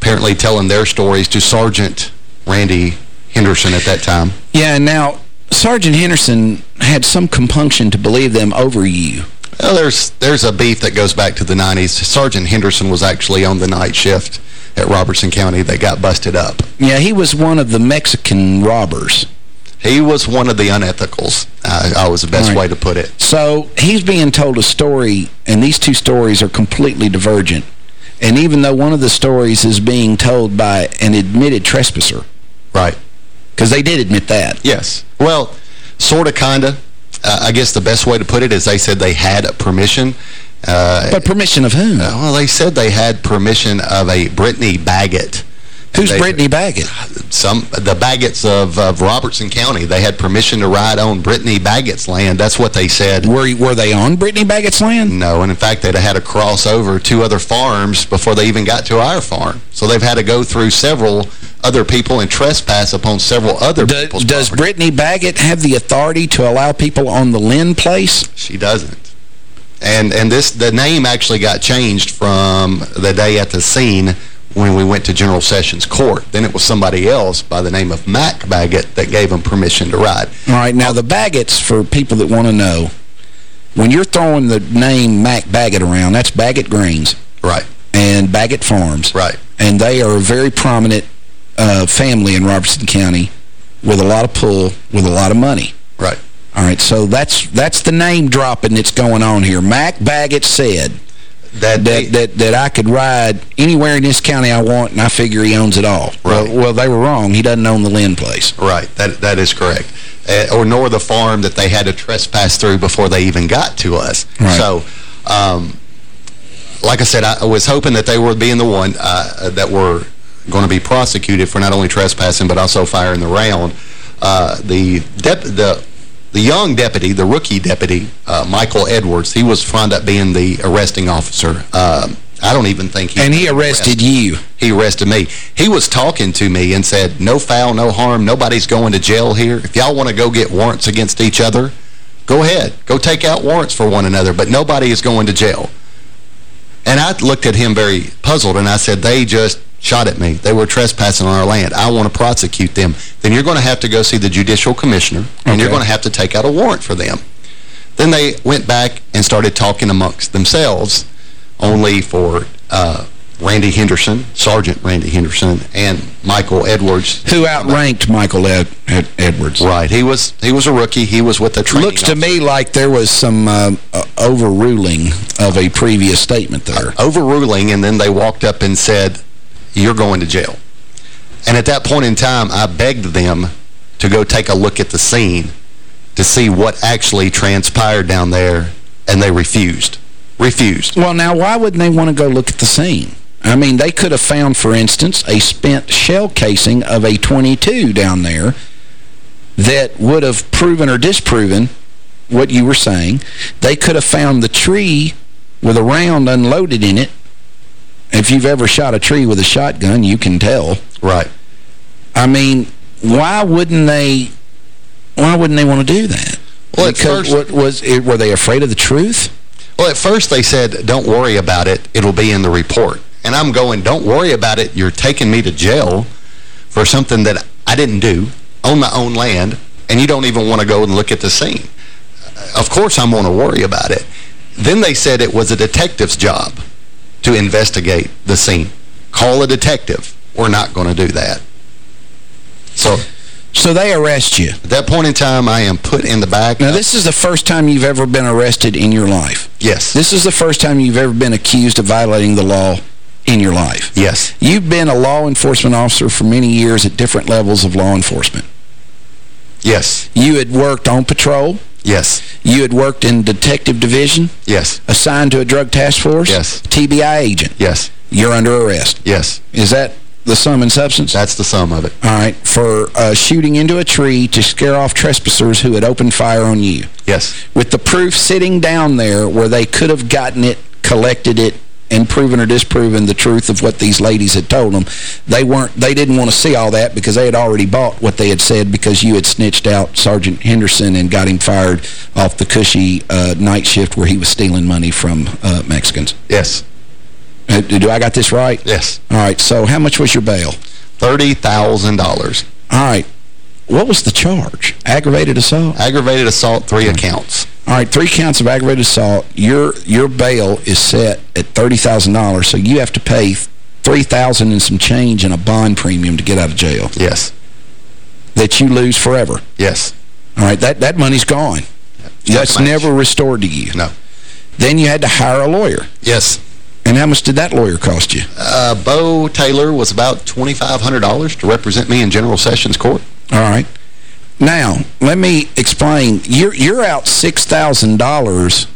apparently telling their stories to Sergeant Randy Henderson at that time. Yeah, and now Sergeant Henderson had some compunction to believe them over you. Well, there's there's a beef that goes back to the 90s. Sergeant Henderson was actually on the night shift at Robertson County that got busted up. Yeah, he was one of the Mexican robbers. He was one of the unethicals, uh, I was the best right. way to put it. So he's being told a story, and these two stories are completely divergent. And even though one of the stories is being told by an admitted trespasser. Right. Because they did admit that. Yes. Well, sort of, kind of. Uh, I guess the best way to put it is they said they had permission. Uh, but permission of whom? Uh, well, they said they had permission of a Brittany Baggett. Who's they, Brittany Baggett? Some the Baggetts of, of Robertson County. They had permission to ride on Brittany Baggett's land. That's what they said. Were were they on Brittany Baggett's land? No, and in fact, they'd had to cross over two other farms before they even got to our farm. So they've had to go through several other people and trespass upon several other Do, people's Does property. Brittany Baggett have the authority to allow people on the Lynn place? She doesn't. And and this the name actually got changed from the day at the scene when we went to General Sessions Court. Then it was somebody else by the name of Mac Baggett that gave them permission to ride. All right, now the Baggetts, for people that want to know, when you're throwing the name Mac Baggett around, that's Baggett Greens. Right. And Baggett Farms. Right. And they are a very prominent uh, family in Robertson County with a lot of pull, with a lot of money. Right. All right, so that's that's the name dropping that's going on here. Mac Baggett said that that, that that I could ride anywhere in this county I want, and I figure he owns it all. Right. Well, well they were wrong. He doesn't own the Lynn place. Right. That That is correct. Uh, or nor the farm that they had to trespass through before they even got to us. Right. So, um, like I said, I was hoping that they were being the one uh, that were going to be prosecuted for not only trespassing but also firing the round. Uh, the the the young deputy, the rookie deputy, uh, Michael Edwards, he was wound up being the arresting officer. Uh, I don't even think he... And he arrested you. He arrested me. He was talking to me and said, no foul, no harm, nobody's going to jail here. If y'all want to go get warrants against each other, go ahead. Go take out warrants for one another, but nobody is going to jail. And I looked at him very puzzled, and I said, they just shot at me. They were trespassing on our land. I want to prosecute them. Then you're going to have to go see the judicial commissioner, and Okay. you're going to have to take out a warrant for them. Then they went back and started talking amongst themselves, only for uh, Randy Henderson, Sergeant Randy Henderson, and Michael Edwards. Who outranked Michael Ed Ed Edwards? Right. He was he was a rookie. He was with the training Looks to me like there was some uh, uh, overruling of a previous statement there. Overruling, and then they walked up and said, you're going to jail. And at that point in time, I begged them to go take a look at the scene to see what actually transpired down there, and they refused. Refused. Well, now, why wouldn't they want to go look at the scene? I mean, they could have found, for instance, a spent shell casing of a 22 down there that would have proven or disproven what you were saying. They could have found the tree with a round unloaded in it. If you've ever shot a tree with a shotgun, you can tell. Right. I mean, why wouldn't they why wouldn't they want to do that? Well, because what was it, were they afraid of the truth? Well, at first they said, don't worry about it. It'll be in the report. And I'm going, don't worry about it. You're taking me to jail for something that I didn't do on my own land, and you don't even want to go and look at the scene. Of course I'm going to worry about it. Then they said it was a detective's job to investigate the scene. Call a detective. We're not going to do that. So... So they arrest you. At that point in time, I am put in the back. Now, this is the first time you've ever been arrested in your life. Yes. This is the first time you've ever been accused of violating the law in your life. Yes. You've been a law enforcement officer for many years at different levels of law enforcement. Yes. You had worked on patrol. Yes. You had worked in detective division. Yes. Assigned to a drug task force. Yes. TBI agent. Yes. You're under arrest. Yes. Is that the sum and substance? That's the sum of it. All right. For uh, shooting into a tree to scare off trespassers who had opened fire on you. Yes. With the proof sitting down there where they could have gotten it, collected it, and proven or disproven the truth of what these ladies had told them. They weren't. They didn't want to see all that because they had already bought what they had said because you had snitched out Sergeant Henderson and got him fired off the cushy uh, night shift where he was stealing money from uh, Mexicans. Yes. Uh, do I got this right? Yes. All right. So how much was your bail? $30,000. All right. What was the charge? Aggravated assault? Aggravated assault, three accounts. All right, three counts of aggravated assault. Your your bail is set at $30,000, so you have to pay $3,000 and some change in a bond premium to get out of jail. Yes. That you lose forever. Yes. All right, that, that money's gone. That's never restored to you. No. Then you had to hire a lawyer. Yes. And how much did that lawyer cost you? Uh, Bo Taylor was about $2,500 to represent me in General Sessions Court. All right. Now, let me explain. You're, you're out $6,000.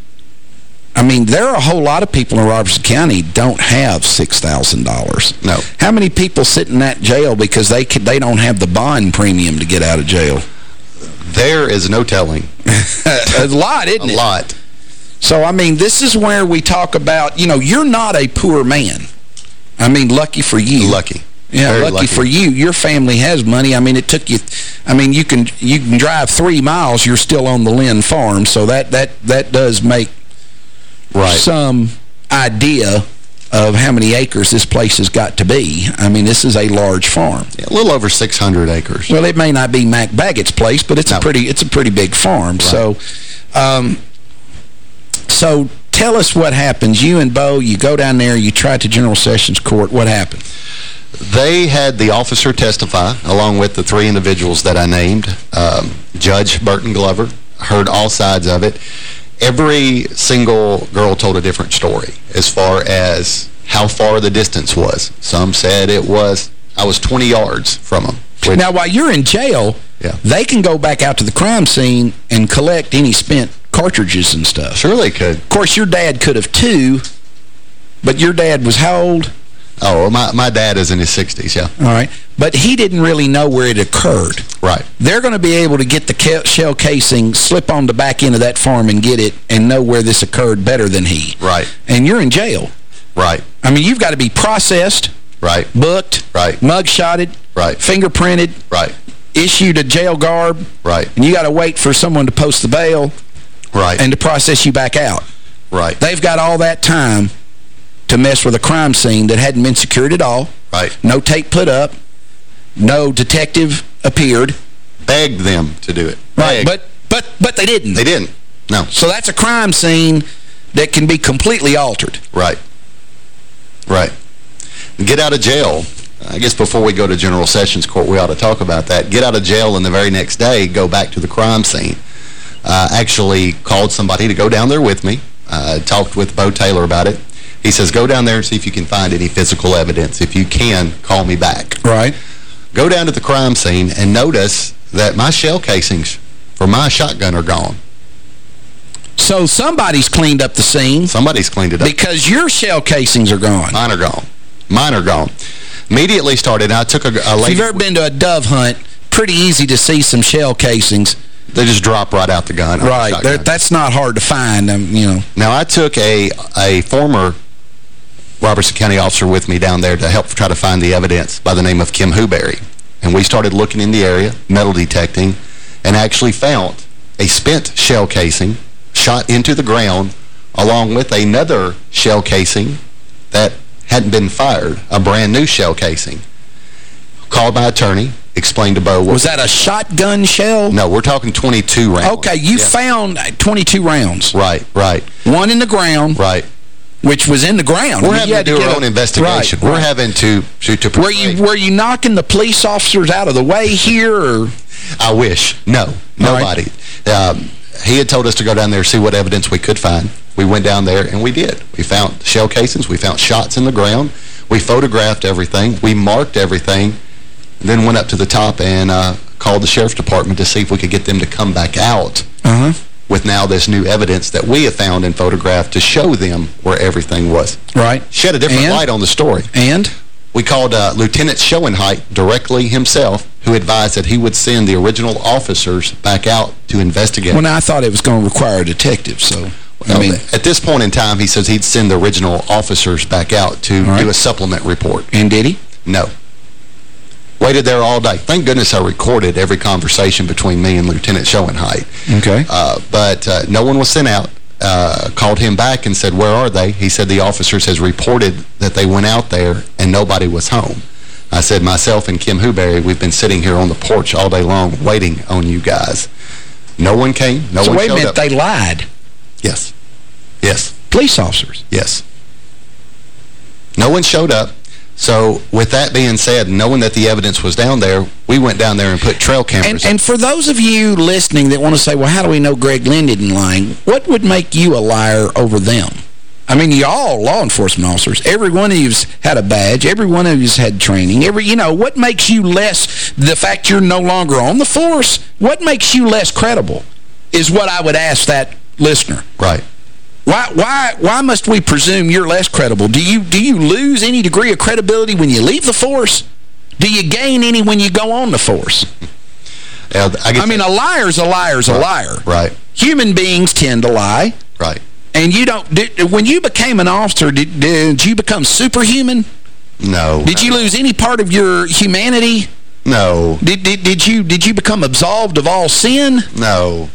I mean, there are a whole lot of people in Robertson County don't have $6,000. No. How many people sit in that jail because they can, they don't have the bond premium to get out of jail? There is no telling. a lot, isn't a it? A lot. So, I mean, this is where we talk about, you know, you're not a poor man. I mean, lucky for you. Lucky. Yeah, Very lucky, lucky, for you. Your family has money. I mean, it took you, I mean, you can you can drive three miles, you're still on the Lynn farm, so that, that, that does make right. some idea of how many acres this place has got to be. I mean, this is a large farm. Yeah, a little over 600 acres. Well, it may not be Mac Baggett's place, but it's no. a pretty it's a pretty big farm. Right. So, um, so tell us what happens. You and Bo, you go down there, you try to General Sessions Court. What happened? They had the officer testify, along with the three individuals that I named. Um, Judge Burton Glover heard all sides of it. Every single girl told a different story as far as how far the distance was. Some said it was, I was 20 yards from them. Which, now, while you're in jail, yeah. they can go back out to the crime scene and collect any spent cartridges and stuff. Sure they could. Of course, your dad could have too, but your dad was how old? Oh, my, my dad is in his 60s, yeah. All right. But he didn't really know where it occurred. Right. They're going to be able to get the shell casing, slip on the back end of that farm and get it and know where this occurred better than he. Right. And you're in jail. Right. I mean, you've got to be processed. Right. Booked. Right. Mugshotted. Right. Fingerprinted. Right. Issued a jail garb. Right. And you got to wait for someone to post the bail. Right. And to process you back out. Right. They've got all that time to mess with a crime scene that hadn't been secured at all. Right. No tape put up. No detective appeared. Begged them to do it. Right. But but but they didn't. They didn't. No. So that's a crime scene that can be completely altered. Right. Right. Get out of jail. I guess before we go to General Sessions Court, we ought to talk about that. Get out of jail and the very next day, go back to the crime scene. Uh, actually called somebody to go down there with me. Uh, talked with Bo Taylor about it. He says, go down there and see if you can find any physical evidence. If you can, call me back. Right. Go down to the crime scene and notice that my shell casings for my shotgun are gone. So somebody's cleaned up the scene. Somebody's cleaned it up. Because your shell casings are gone. Mine are gone. Mine are gone. Immediately started, I took a, a If you've ever been to a dove hunt, pretty easy to see some shell casings. They just drop right out the gun. Right. The that's not hard to find, um, you know. Now, I took a, a former Robertson County officer with me down there to help try to find the evidence by the name of Kim Huberry. And we started looking in the area, metal detecting, and actually found a spent shell casing shot into the ground along with another shell casing that hadn't been fired, a brand new shell casing. Called my attorney, explained to Bo. Was that a shotgun shell? No, we're talking 22 rounds. Okay, you Yeah. found 22 rounds. Right, right. One in the ground. Right. Which was in the ground. We're having had to do get our a- own investigation. Right, We're right. having to, to, to Were you were you knocking the police officers out of the way here? Or? I wish. No, nobody. Um, he had told us to go down there see what evidence we could find. We went down there, and we did. We found shell casings. We found shots in the ground. We photographed everything. We marked everything. Then went up to the top and uh, called the sheriff's department to see if we could get them to come back out Uh-huh. With now this new evidence that we have found and photographed to show them where everything was. Right. Shed a different And? light on the story. And? We called uh, Lieutenant Schoenheit directly himself, who advised that he would send the original officers back out to investigate. Well, now, I thought it was going to require a detective, so... I mean, at this point in time, he says he'd send the original officers back out to right. do a supplement report. and did he? No. Waited there all day. Thank goodness I recorded every conversation between me and Lieutenant Schoenheit. Okay. Uh, but uh, no one was sent out. Uh, called him back and said, where are they? He said the officers has reported that they went out there and nobody was home. I said, myself and Kim Huberry, we've been sitting here on the porch all day long waiting on you guys. No one came. No so one wait a minute, up. they lied. Yes. Yes. Police officers. Yes. No one showed up. So with that being said, knowing that the evidence was down there, we went down there and put trail cameras And, and for those of you listening that want to say, well, how do we know Greg Lynn didn't lying? What would make you a liar over them? I mean, you all law enforcement officers. Every one of you's had a badge. Every one of you's had training. Every, you know, what makes you less, the fact you're no longer on the force, what makes you less credible is what I would ask that listener. Right. Why, why, why must we presume you're less credible? Do you, do you lose any degree of credibility when you leave the force? Do you gain any when you go on the force? Yeah, I, I mean, a liar's a liar's a liar. Right. Human beings tend to lie. Right. And you don't, did, when you became an officer, did, did you become superhuman? No. Did you lose any part of your humanity? No. Did, did, did you did you become absolved of all sin? No.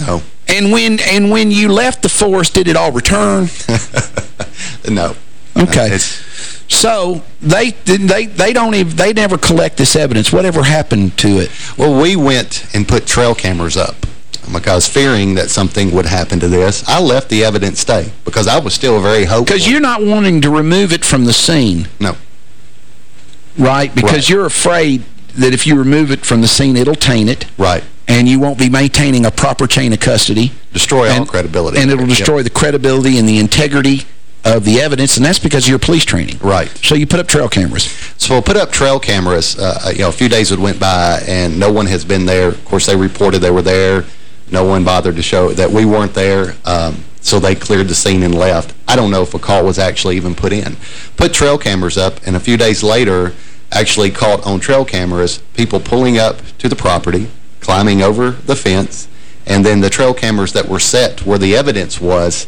No. And when and when you left the force, did it all return? No. Uh, okay. So they they they don't even they never collect this evidence. Whatever happened to it? Well, we went and put trail cameras up because fearing that something would happen to this. I left the evidence stay because I was still very hopeful. Because you're not wanting to remove it from the scene. No. Right? Because Right. you're afraid that if you remove it from the scene, it'll taint it. Right. And you won't be maintaining a proper chain of custody. Destroy all and, credibility. And it'll Yep. destroy the credibility and the integrity of the evidence, and that's because of your police training. Right. So you put up trail cameras. So we'll put up trail cameras. Uh, you know, a few days would went by, and no one has been there. Of course, they reported they were there. No one bothered to show that we weren't there, um, so they cleared the scene and left. I don't know if a call was actually even put in. Put trail cameras up, and a few days later, actually caught on trail cameras people pulling up to the property, climbing over the fence, and then the trail cameras that were set where the evidence was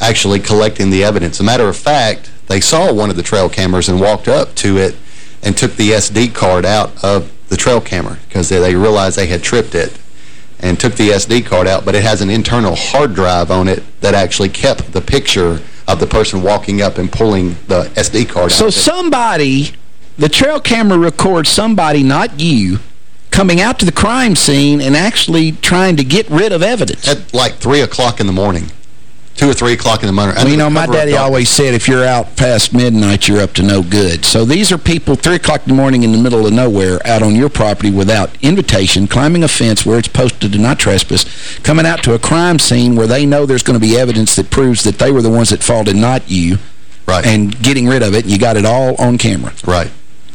actually collecting the evidence. As a matter of fact, they saw one of the trail cameras and walked up to it and took the SD card out of the trail camera because they, they realized they had tripped it and took the SD card out, but it has an internal hard drive on it that actually kept the picture of the person walking up and pulling the SD card So out it. somebody, the trail camera records somebody, not you, coming out to the crime scene and actually trying to get rid of evidence. At like 3 o'clock in the morning. 2 or 3 o'clock in the morning. Well, you know, my daddy always said if you're out past midnight, you're up to no good. So these are people 3 o'clock in the morning in the middle of nowhere out on your property without invitation, climbing a fence where it's posted to not trespass, coming out to a crime scene where they know there's going to be evidence that proves that they were the ones that faulted, not you. Right. And getting rid of it, and you got it all on camera. Right.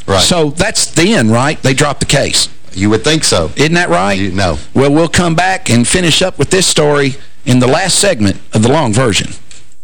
Right. So that's the end, right? They dropped the case. You would think so. Isn't that right? You, no. Well, we'll come back and finish up with this story in the last segment of the long version.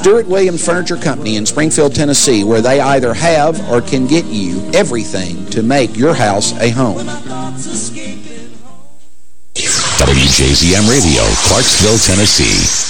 Stewart Williams Furniture Company in Springfield, Tennessee, where they either have or can get you everything to make your house a home. WJZM Radio, Clarksville, Tennessee.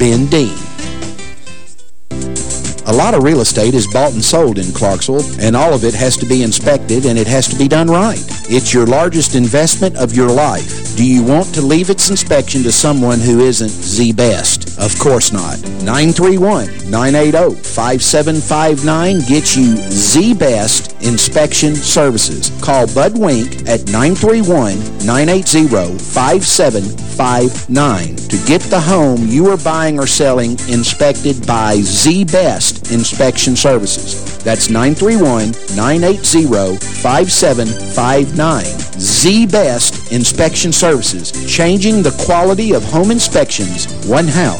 Ben Dean. A lot of real estate is bought and sold in Clarksville, and all of it has to be inspected, and it has to be done right. It's your largest investment of your life. Do you want to leave its inspection to someone who isn't the best? Of course not. 931-980-5759 gets you the best inspection services. Call Bud Wink at 931-980-5759 to get the home you are buying or selling inspected by the best inspection services. That's 931-980-5759. The Best Inspection Services, changing the quality of home inspections one house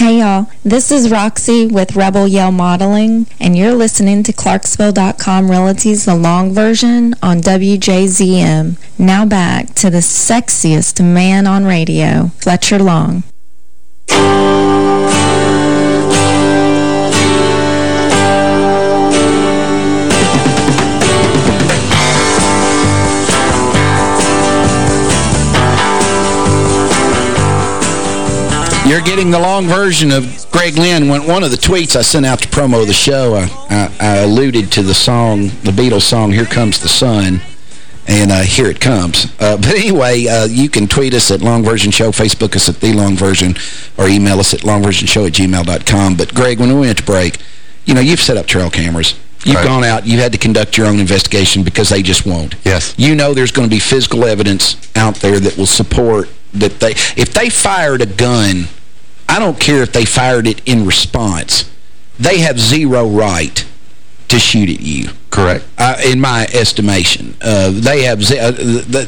Hey y'all, this is Roxy with Rebel Yell Modeling, and you're listening to Clarksville.com Realty's The Long Version on WJZM. Now back to the sexiest man on radio, Fletcher Long. You're getting the long version of Greg Lynn. When one of the tweets I sent out to promo the show, I, I, I alluded to the song, the Beatles song, Here Comes the Sun, and uh, here it comes. Uh, but anyway, uh, you can tweet us at Long Version Show, Facebook us at The Long Version, or email us at longversionshow at gmail.com. But Greg, when we went to break, you know, you've set up trail cameras. You've Right. gone out, you had to conduct your own investigation because they just won't. Yes. You know there's going to be physical evidence out there that will support that they... If they fired a gun, I don't care if they fired it in response. they have zero right to shoot at you. Correct. Uh, in my estimation. Uh, they have uh,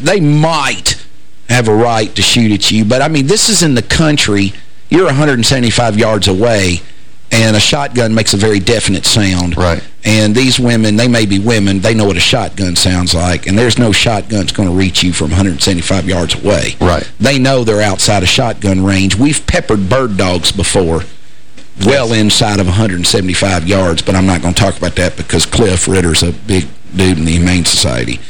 they might have a right to shoot at you, but I mean, this is in the country. You're 175 yards away, and a shotgun makes a very definite sound. Right. And these women, they may be women, they know what a shotgun sounds like, and there's no shotgun that's going to reach you from 175 yards away. Right. They know they're outside of shotgun range. We've peppered bird dogs before well inside of 175 yards, but I'm not going to talk about that because Cliff Ritter's a big dude in the Humane Society.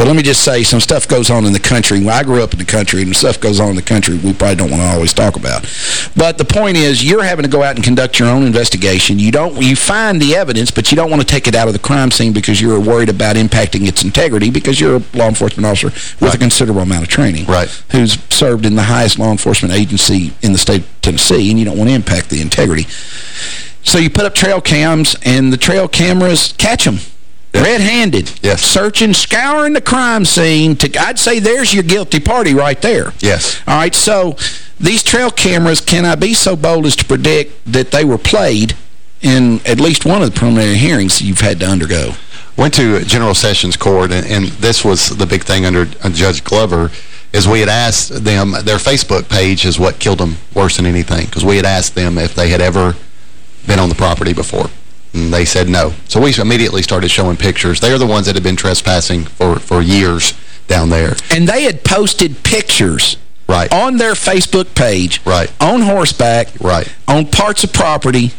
But let me just say, some stuff goes on in the country. Well, I grew up in the country, and stuff goes on in the country we probably don't want to always talk about. But the point is, you're having to go out and conduct your own investigation. You don't you find the evidence, but you don't want to take it out of the crime scene because you're worried about impacting its integrity because you're a law enforcement officer with right. a considerable amount of training. Right. Who's served in the highest law enforcement agency in the state of Tennessee, and you don't want to impact the integrity. So you put up trail cams, and the trail cameras catch them. Red-handed. Yes. Searching, scouring the crime scene. To, I'd say there's your guilty party right there. Yes. All right, so these trail cameras, can I be so bold as to predict that they were played in at least one of the preliminary hearings you've had to undergo? Went to General Sessions Court, and, and this was the big thing under uh, Judge Glover, is we had asked them, their Facebook page is what killed them worse than anything, because we had asked them if they had ever been on the property before. And they said no. So we immediately started showing pictures. They're the ones that had been trespassing for, for years down there. And they had posted pictures right. on their Facebook page right. on horseback right. on parts of property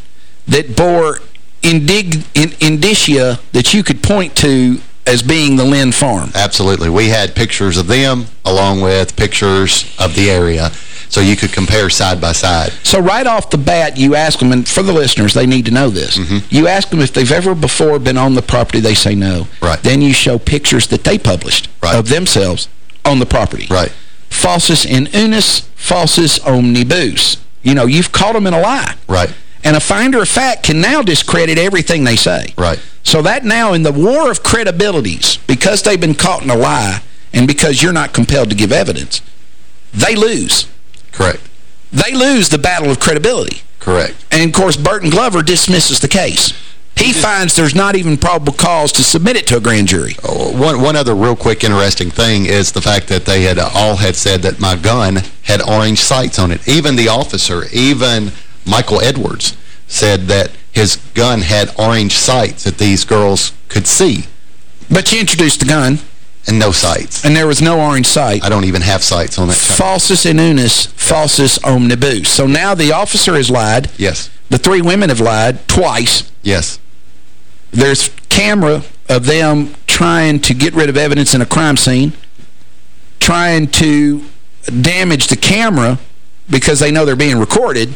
that bore indig in, indicia that you could point to as being the Lynn farm. Absolutely. We had pictures of them along with pictures of the area so you could compare side by side. So right off the bat, you ask them, and for the listeners, they need to know this. Mm -hmm. You ask them if they've ever before been on the property, they say no. Right. Then you show pictures that they published right. of themselves on the property. Right. Falsus in unis, falsus omnibus. You know, you've caught them in a lie. Right. And a finder of fact can now discredit everything they say. Right. So that now in the war of credibilities, because they've been caught in a lie and because you're not compelled to give evidence, they lose. Correct. They lose the battle of credibility. Correct. And, of course, Burton Glover dismisses the case. He finds there's not even probable cause to submit it to a grand jury. Oh, one, one other real quick interesting thing is the fact that they had all had said that my gun had orange sights on it. Even the officer, even Michael Edwards, said that his gun had orange sights that these girls could see. But you introduced the gun. And no sights. And there was no orange sight. I don't even have sights on that. Falsus in unis, falsus omnibus. So now the officer has lied. Yes. The three women have lied twice. Yes. There's camera of them trying to get rid of evidence in a crime scene, trying to damage the camera because they know they're being recorded,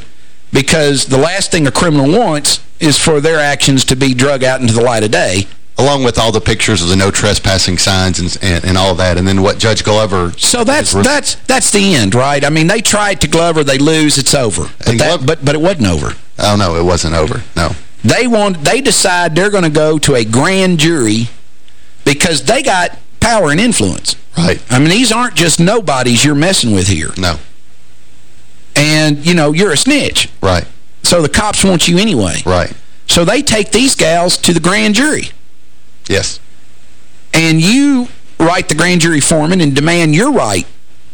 because the last thing a criminal wants is for their actions to be drug out into the light of day. Along with all the pictures of the no trespassing signs and, and, and all that, and then what Judge Glover... So that's that's that's the end, right? I mean, they tried to Glover, they lose, it's over. But, that, but, but it wasn't over. Oh, no, it wasn't over, no. They want they decide they're going to go to a grand jury because they got power and influence. Right. I mean, these aren't just nobodies you're messing with here. No. And, you know, you're a snitch. Right. So the cops want you anyway. Right. So they take these gals to the grand jury. Yes. And you write the grand jury foreman and demand your right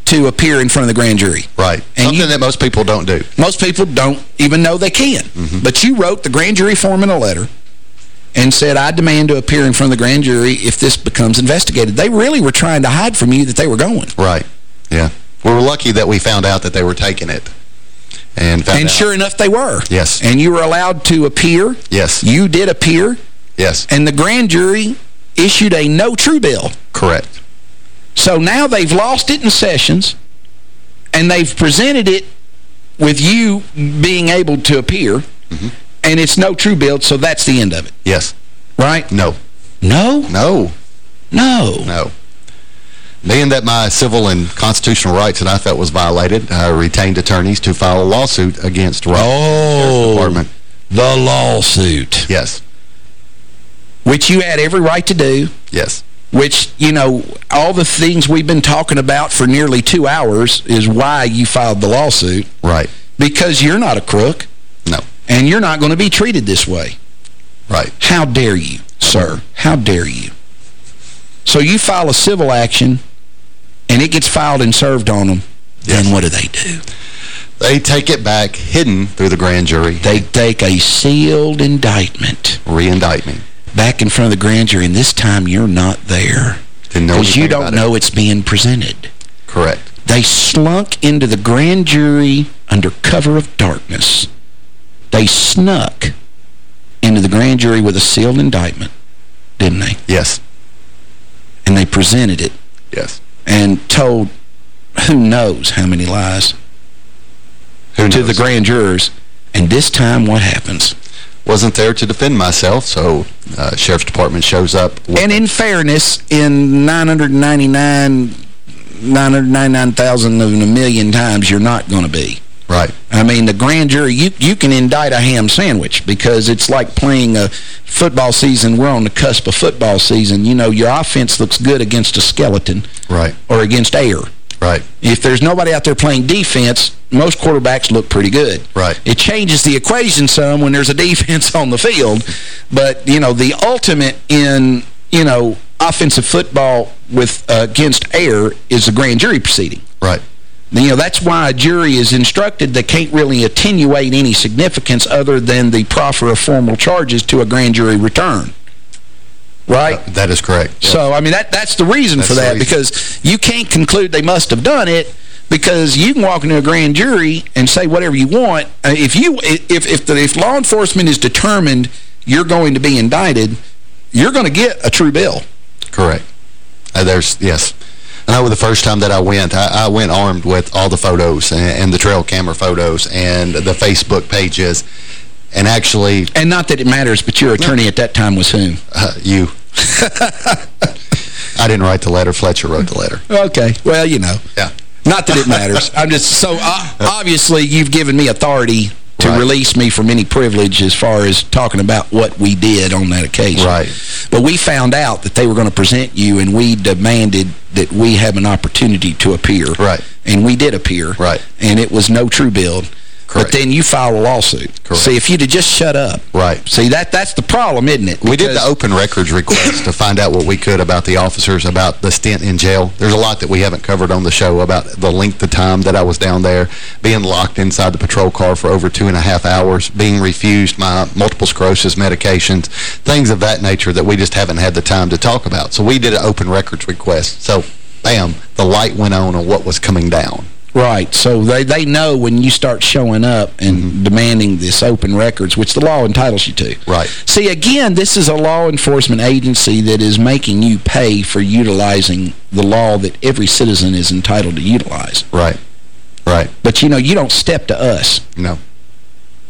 to appear in front of the grand jury. Right. And Something you, that most people don't do. Most people don't even know they can. Mm -hmm. But you wrote the grand jury foreman a letter and said, I demand to appear in front of the grand jury if this becomes investigated. They really were trying to hide from you that they were going. Right. Yeah. We were lucky that we found out that they were taking it. And, and sure enough, they were. Yes. And you were allowed to appear. Yes. You did appear. Yes. And the grand jury issued a no true bill. Correct. So now they've lost it in sessions, and they've presented it with you being able to appear, mm -hmm. and it's no true bill, so that's the end of it. Yes. Right? No. No? No. No. No. Being that my civil and constitutional rights that I felt was violated, I retained attorneys to file a lawsuit against Rock oh, Department. The lawsuit. Yes. Which you had every right to do. Yes. Which, you know, all the things we've been talking about for nearly two hours is why you filed the lawsuit. Right. Because you're not a crook. No. And you're not going to be treated this way. Right. How dare you, sir? How dare you? So you file a civil action, and it gets filed and served on them. Yes. Then what do they do? They take it back hidden through the grand jury. They take a sealed indictment. Re-indict me. Back in front of the grand jury, and this time you're not there. Because you don't know it's being presented. Correct. They slunk into the grand jury under cover of darkness. They snuck into the grand jury with a sealed indictment, didn't they? Yes. And they presented it Yes. and told who knows how many lies Who to knows? the grand jurors. And this time what happens? Wasn't there to defend myself, so uh, Sheriff's Department shows up. And in fairness, in 999, 999,000 of a million times, you're not going to be. Right. I mean, the grand jury, you, you can indict a ham sandwich because it's like playing a football season. We're on the cusp of football season. You know, your offense looks good against a skeleton Right. or against air. Right. If there's nobody out there playing defense, most quarterbacks look pretty good. Right. It changes the equation some when there's a defense on the field. But, you know, the ultimate in, you know, offensive football with uh, against air is a grand jury proceeding. Right. You know, that's why a jury is instructed they can't really attenuate any significance other than the proffer of formal charges to a grand jury return. Right? That is correct. So, I mean, that that's the reason That's for that, reason. because you can't conclude they must have done it, because you can walk into a grand jury and say whatever you want. Uh, If you if if the, if law enforcement is determined you're going to be indicted, you're going to get a true bill. Correct. Uh, there's, yes. And I know the first time that I went, I, I went armed with all the photos and, and the trail camera photos and the Facebook pages. And actually, And not that it matters, but your attorney at that time was whom? uh, you. I didn't write the letter. Fletcher wrote the letter. Okay. Well, you know. Yeah. Not that it matters. I'm just, so uh, obviously you've given me authority to Right. release me from any privilege as far as talking about what we did on that occasion. Right. But we found out that they were going to present you and we demanded that we have an opportunity to appear. Right. And we did appear. Right. And it was no true build. Correct. But then you file a lawsuit. Correct. See, if you'd have just shut up. Right. See, that that's the problem, isn't it? We did the open records request to find out what we could about the officers, about the stint in jail. There's a lot that we haven't covered on the show about the length of time that I was down there, being locked inside the patrol car for over two and a half hours, being refused my multiple sclerosis medications, things of that nature that we just haven't had the time to talk about. So we did an open records request. So, bam, the light went on on what was coming down. Right. So they, they know when you start showing up and Mm-hmm. demanding this open records, which the law entitles you to. Right. See, again, this is a law enforcement agency that is making you pay for utilizing the law that every citizen is entitled to utilize. Right. Right. But, you know, you don't step to us. No.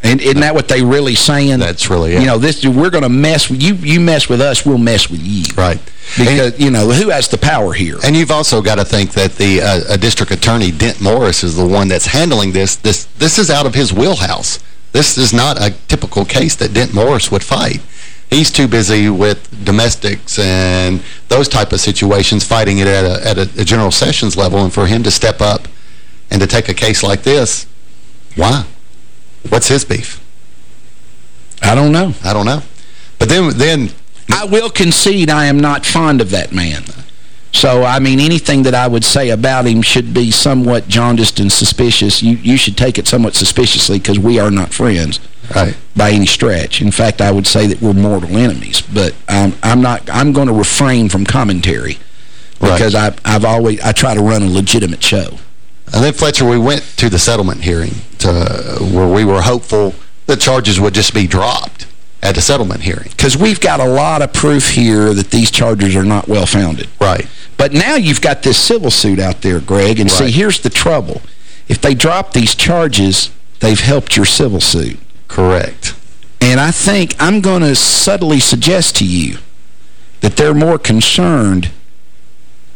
And isn't that what they really saying? That's really it. You know, this we're going to mess with you. You mess with us, we'll mess with you. Right. Because, you know, who has the power here? And you've also got to think that the uh, a district attorney, Dent Morris, is the one that's handling this. This this is out of his wheelhouse. This is not a typical case that Dent Morris would fight. He's too busy with domestics and those type of situations, fighting it at a, at a, a general sessions level. And for him to step up and to take a case like this, why? What's his beef? I don't know. I don't know. But then, then I will concede I am not fond of that man. So, I mean, anything that I would say about him should be somewhat jaundiced and suspicious. You, you should take it somewhat suspiciously because we are not friends right. by any stretch. In fact, I would say that we're mortal enemies. But um, I'm not. I'm going to refrain from commentary Right. because I, I've always I try to run a legitimate show. And then, Fletcher, we went to the settlement hearing to, where we were hopeful the charges would just be dropped at the settlement hearing. Because we've got a lot of proof here that these charges are not well-founded. Right. But now you've got this civil suit out there, Greg, and see, here's the trouble. If they drop these charges, they've helped your civil suit. Correct. And I think I'm going to subtly suggest to you that they're more concerned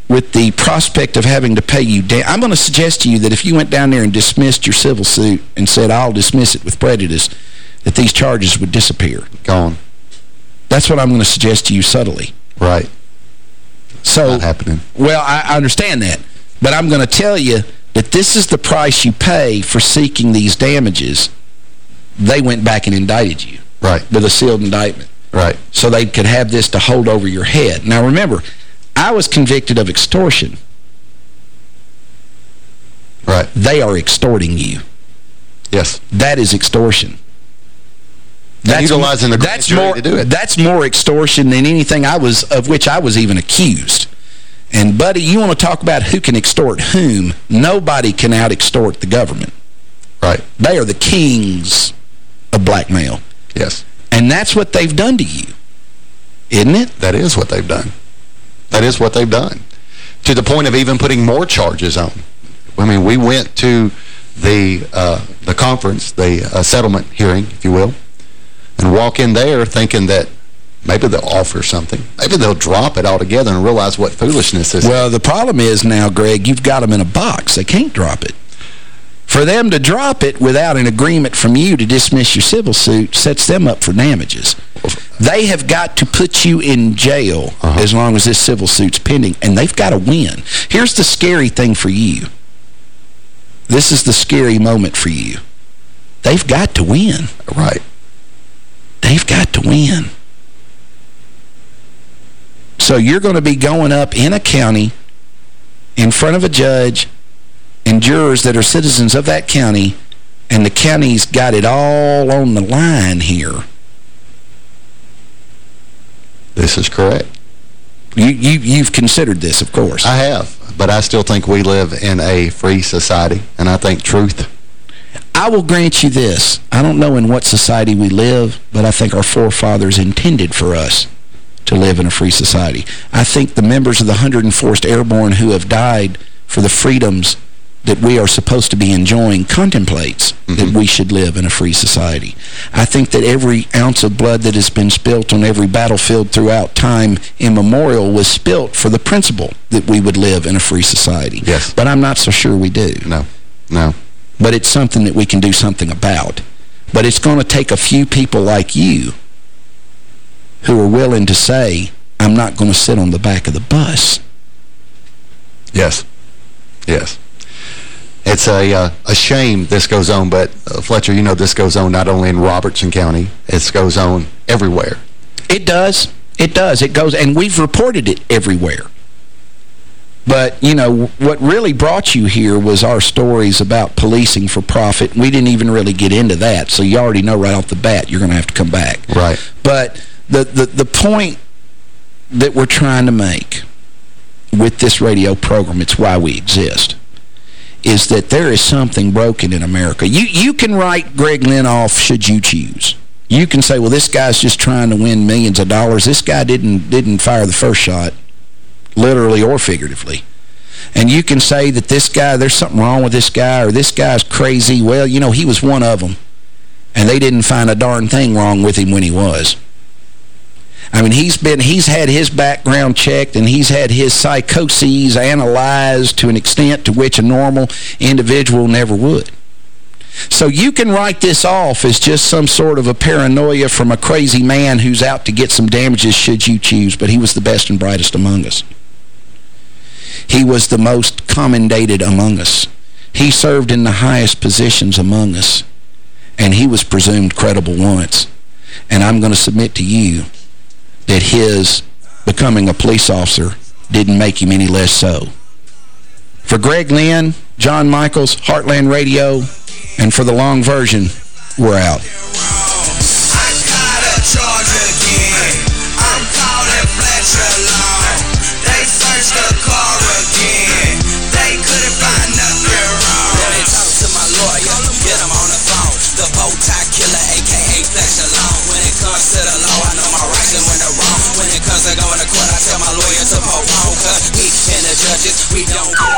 with the prospect of having to pay you down. I'm going to suggest to you that if you went down there and dismissed your civil suit and said, I'll dismiss it with prejudice, that these charges would disappear. Gone. That's what I'm going to suggest to you subtly. Right. So, Not happening. well, I, I understand that. But I'm going to tell you that this is the price you pay for seeking these damages they went back and indicted you. Right. With a sealed indictment. Right. So they could have this to hold over your head. Now, remember, I was convicted of extortion. Right. They are extorting you. Yes. That is extortion. That's utilizing the that's more, to do it. That's more extortion than anything I was of which I was even accused. And, buddy, you want to talk about who can extort whom? Nobody can out-extort the government. Right. They are the kings of blackmail. Yes. And that's what they've done to you, isn't it? That is what they've done. That is what they've done. To the point of even putting more charges on. I mean, we went to the uh, the conference, the uh, settlement hearing, if you will, and walk in there thinking that maybe they'll offer something. Maybe they'll drop it altogether and realize what foolishness this Well, the problem is now, Greg, you've got them in a box. They can't drop it. For them to drop it without an agreement from you to dismiss your civil suit sets them up for damages. They have got to put you in jail uh -huh. as long as this civil suit's pending, and they've got to win. Here's the scary thing for you. This is the scary moment for you. They've got to win. Right. They've got to win. So you're going to be going up in a county in front of a judge and jurors that are citizens of that county, and the county's got it all on the line here. This is correct. You, you, you've considered this, of course. I have, but I still think we live in a free society, and I think truth... I will grant you this. I don't know in what society we live, but I think our forefathers intended for us to live in a free society. I think the members of the 104th Airborne who have died for the freedoms that we are supposed to be enjoying contemplates mm -hmm. that we should live in a free society. I think that every ounce of blood that has been spilt on every battlefield throughout time immemorial was spilt for the principle that we would live in a free society. Yes. But I'm not so sure we do. No, no. But it's something that we can do something about. But it's going to take a few people like you who are willing to say, I'm not going to sit on the back of the bus. Yes. Yes. It's a uh, a shame this goes on, but uh, Fletcher, you know this goes on not only in Robertson County, it goes on everywhere. It does. It does. It goes, and we've reported it everywhere. But, you know, what really brought you here was our stories about policing for profit. We didn't even really get into that, so you already know right off the bat you're going to have to come back. Right. But the, the, the point that we're trying to make with this radio program, it's why we exist, is that there is something broken in America. You you can write Greg Lynn off should you choose. You can say, well, this guy's just trying to win millions of dollars. This guy didn't didn't fire the first shot, literally or figuratively. And you can say that this guy, there's something wrong with this guy, or this guy's crazy. Well, you know, he was one of them. And they didn't find a darn thing wrong with him when he was. I mean, he's been he's had his background checked and he's had his psychoses analyzed to an extent to which a normal individual never would. So you can write this off as just some sort of a paranoia from a crazy man who's out to get some damages should you choose, but he was the best and brightest among us. He was the most commendated among us. He served in the highest positions among us, and he was presumed credible once. And I'm going to submit to you that his becoming a police officer didn't make him any less so. For Greg Lynn, John Michaels, Heartland Radio, and for the long version, we're out. this we don't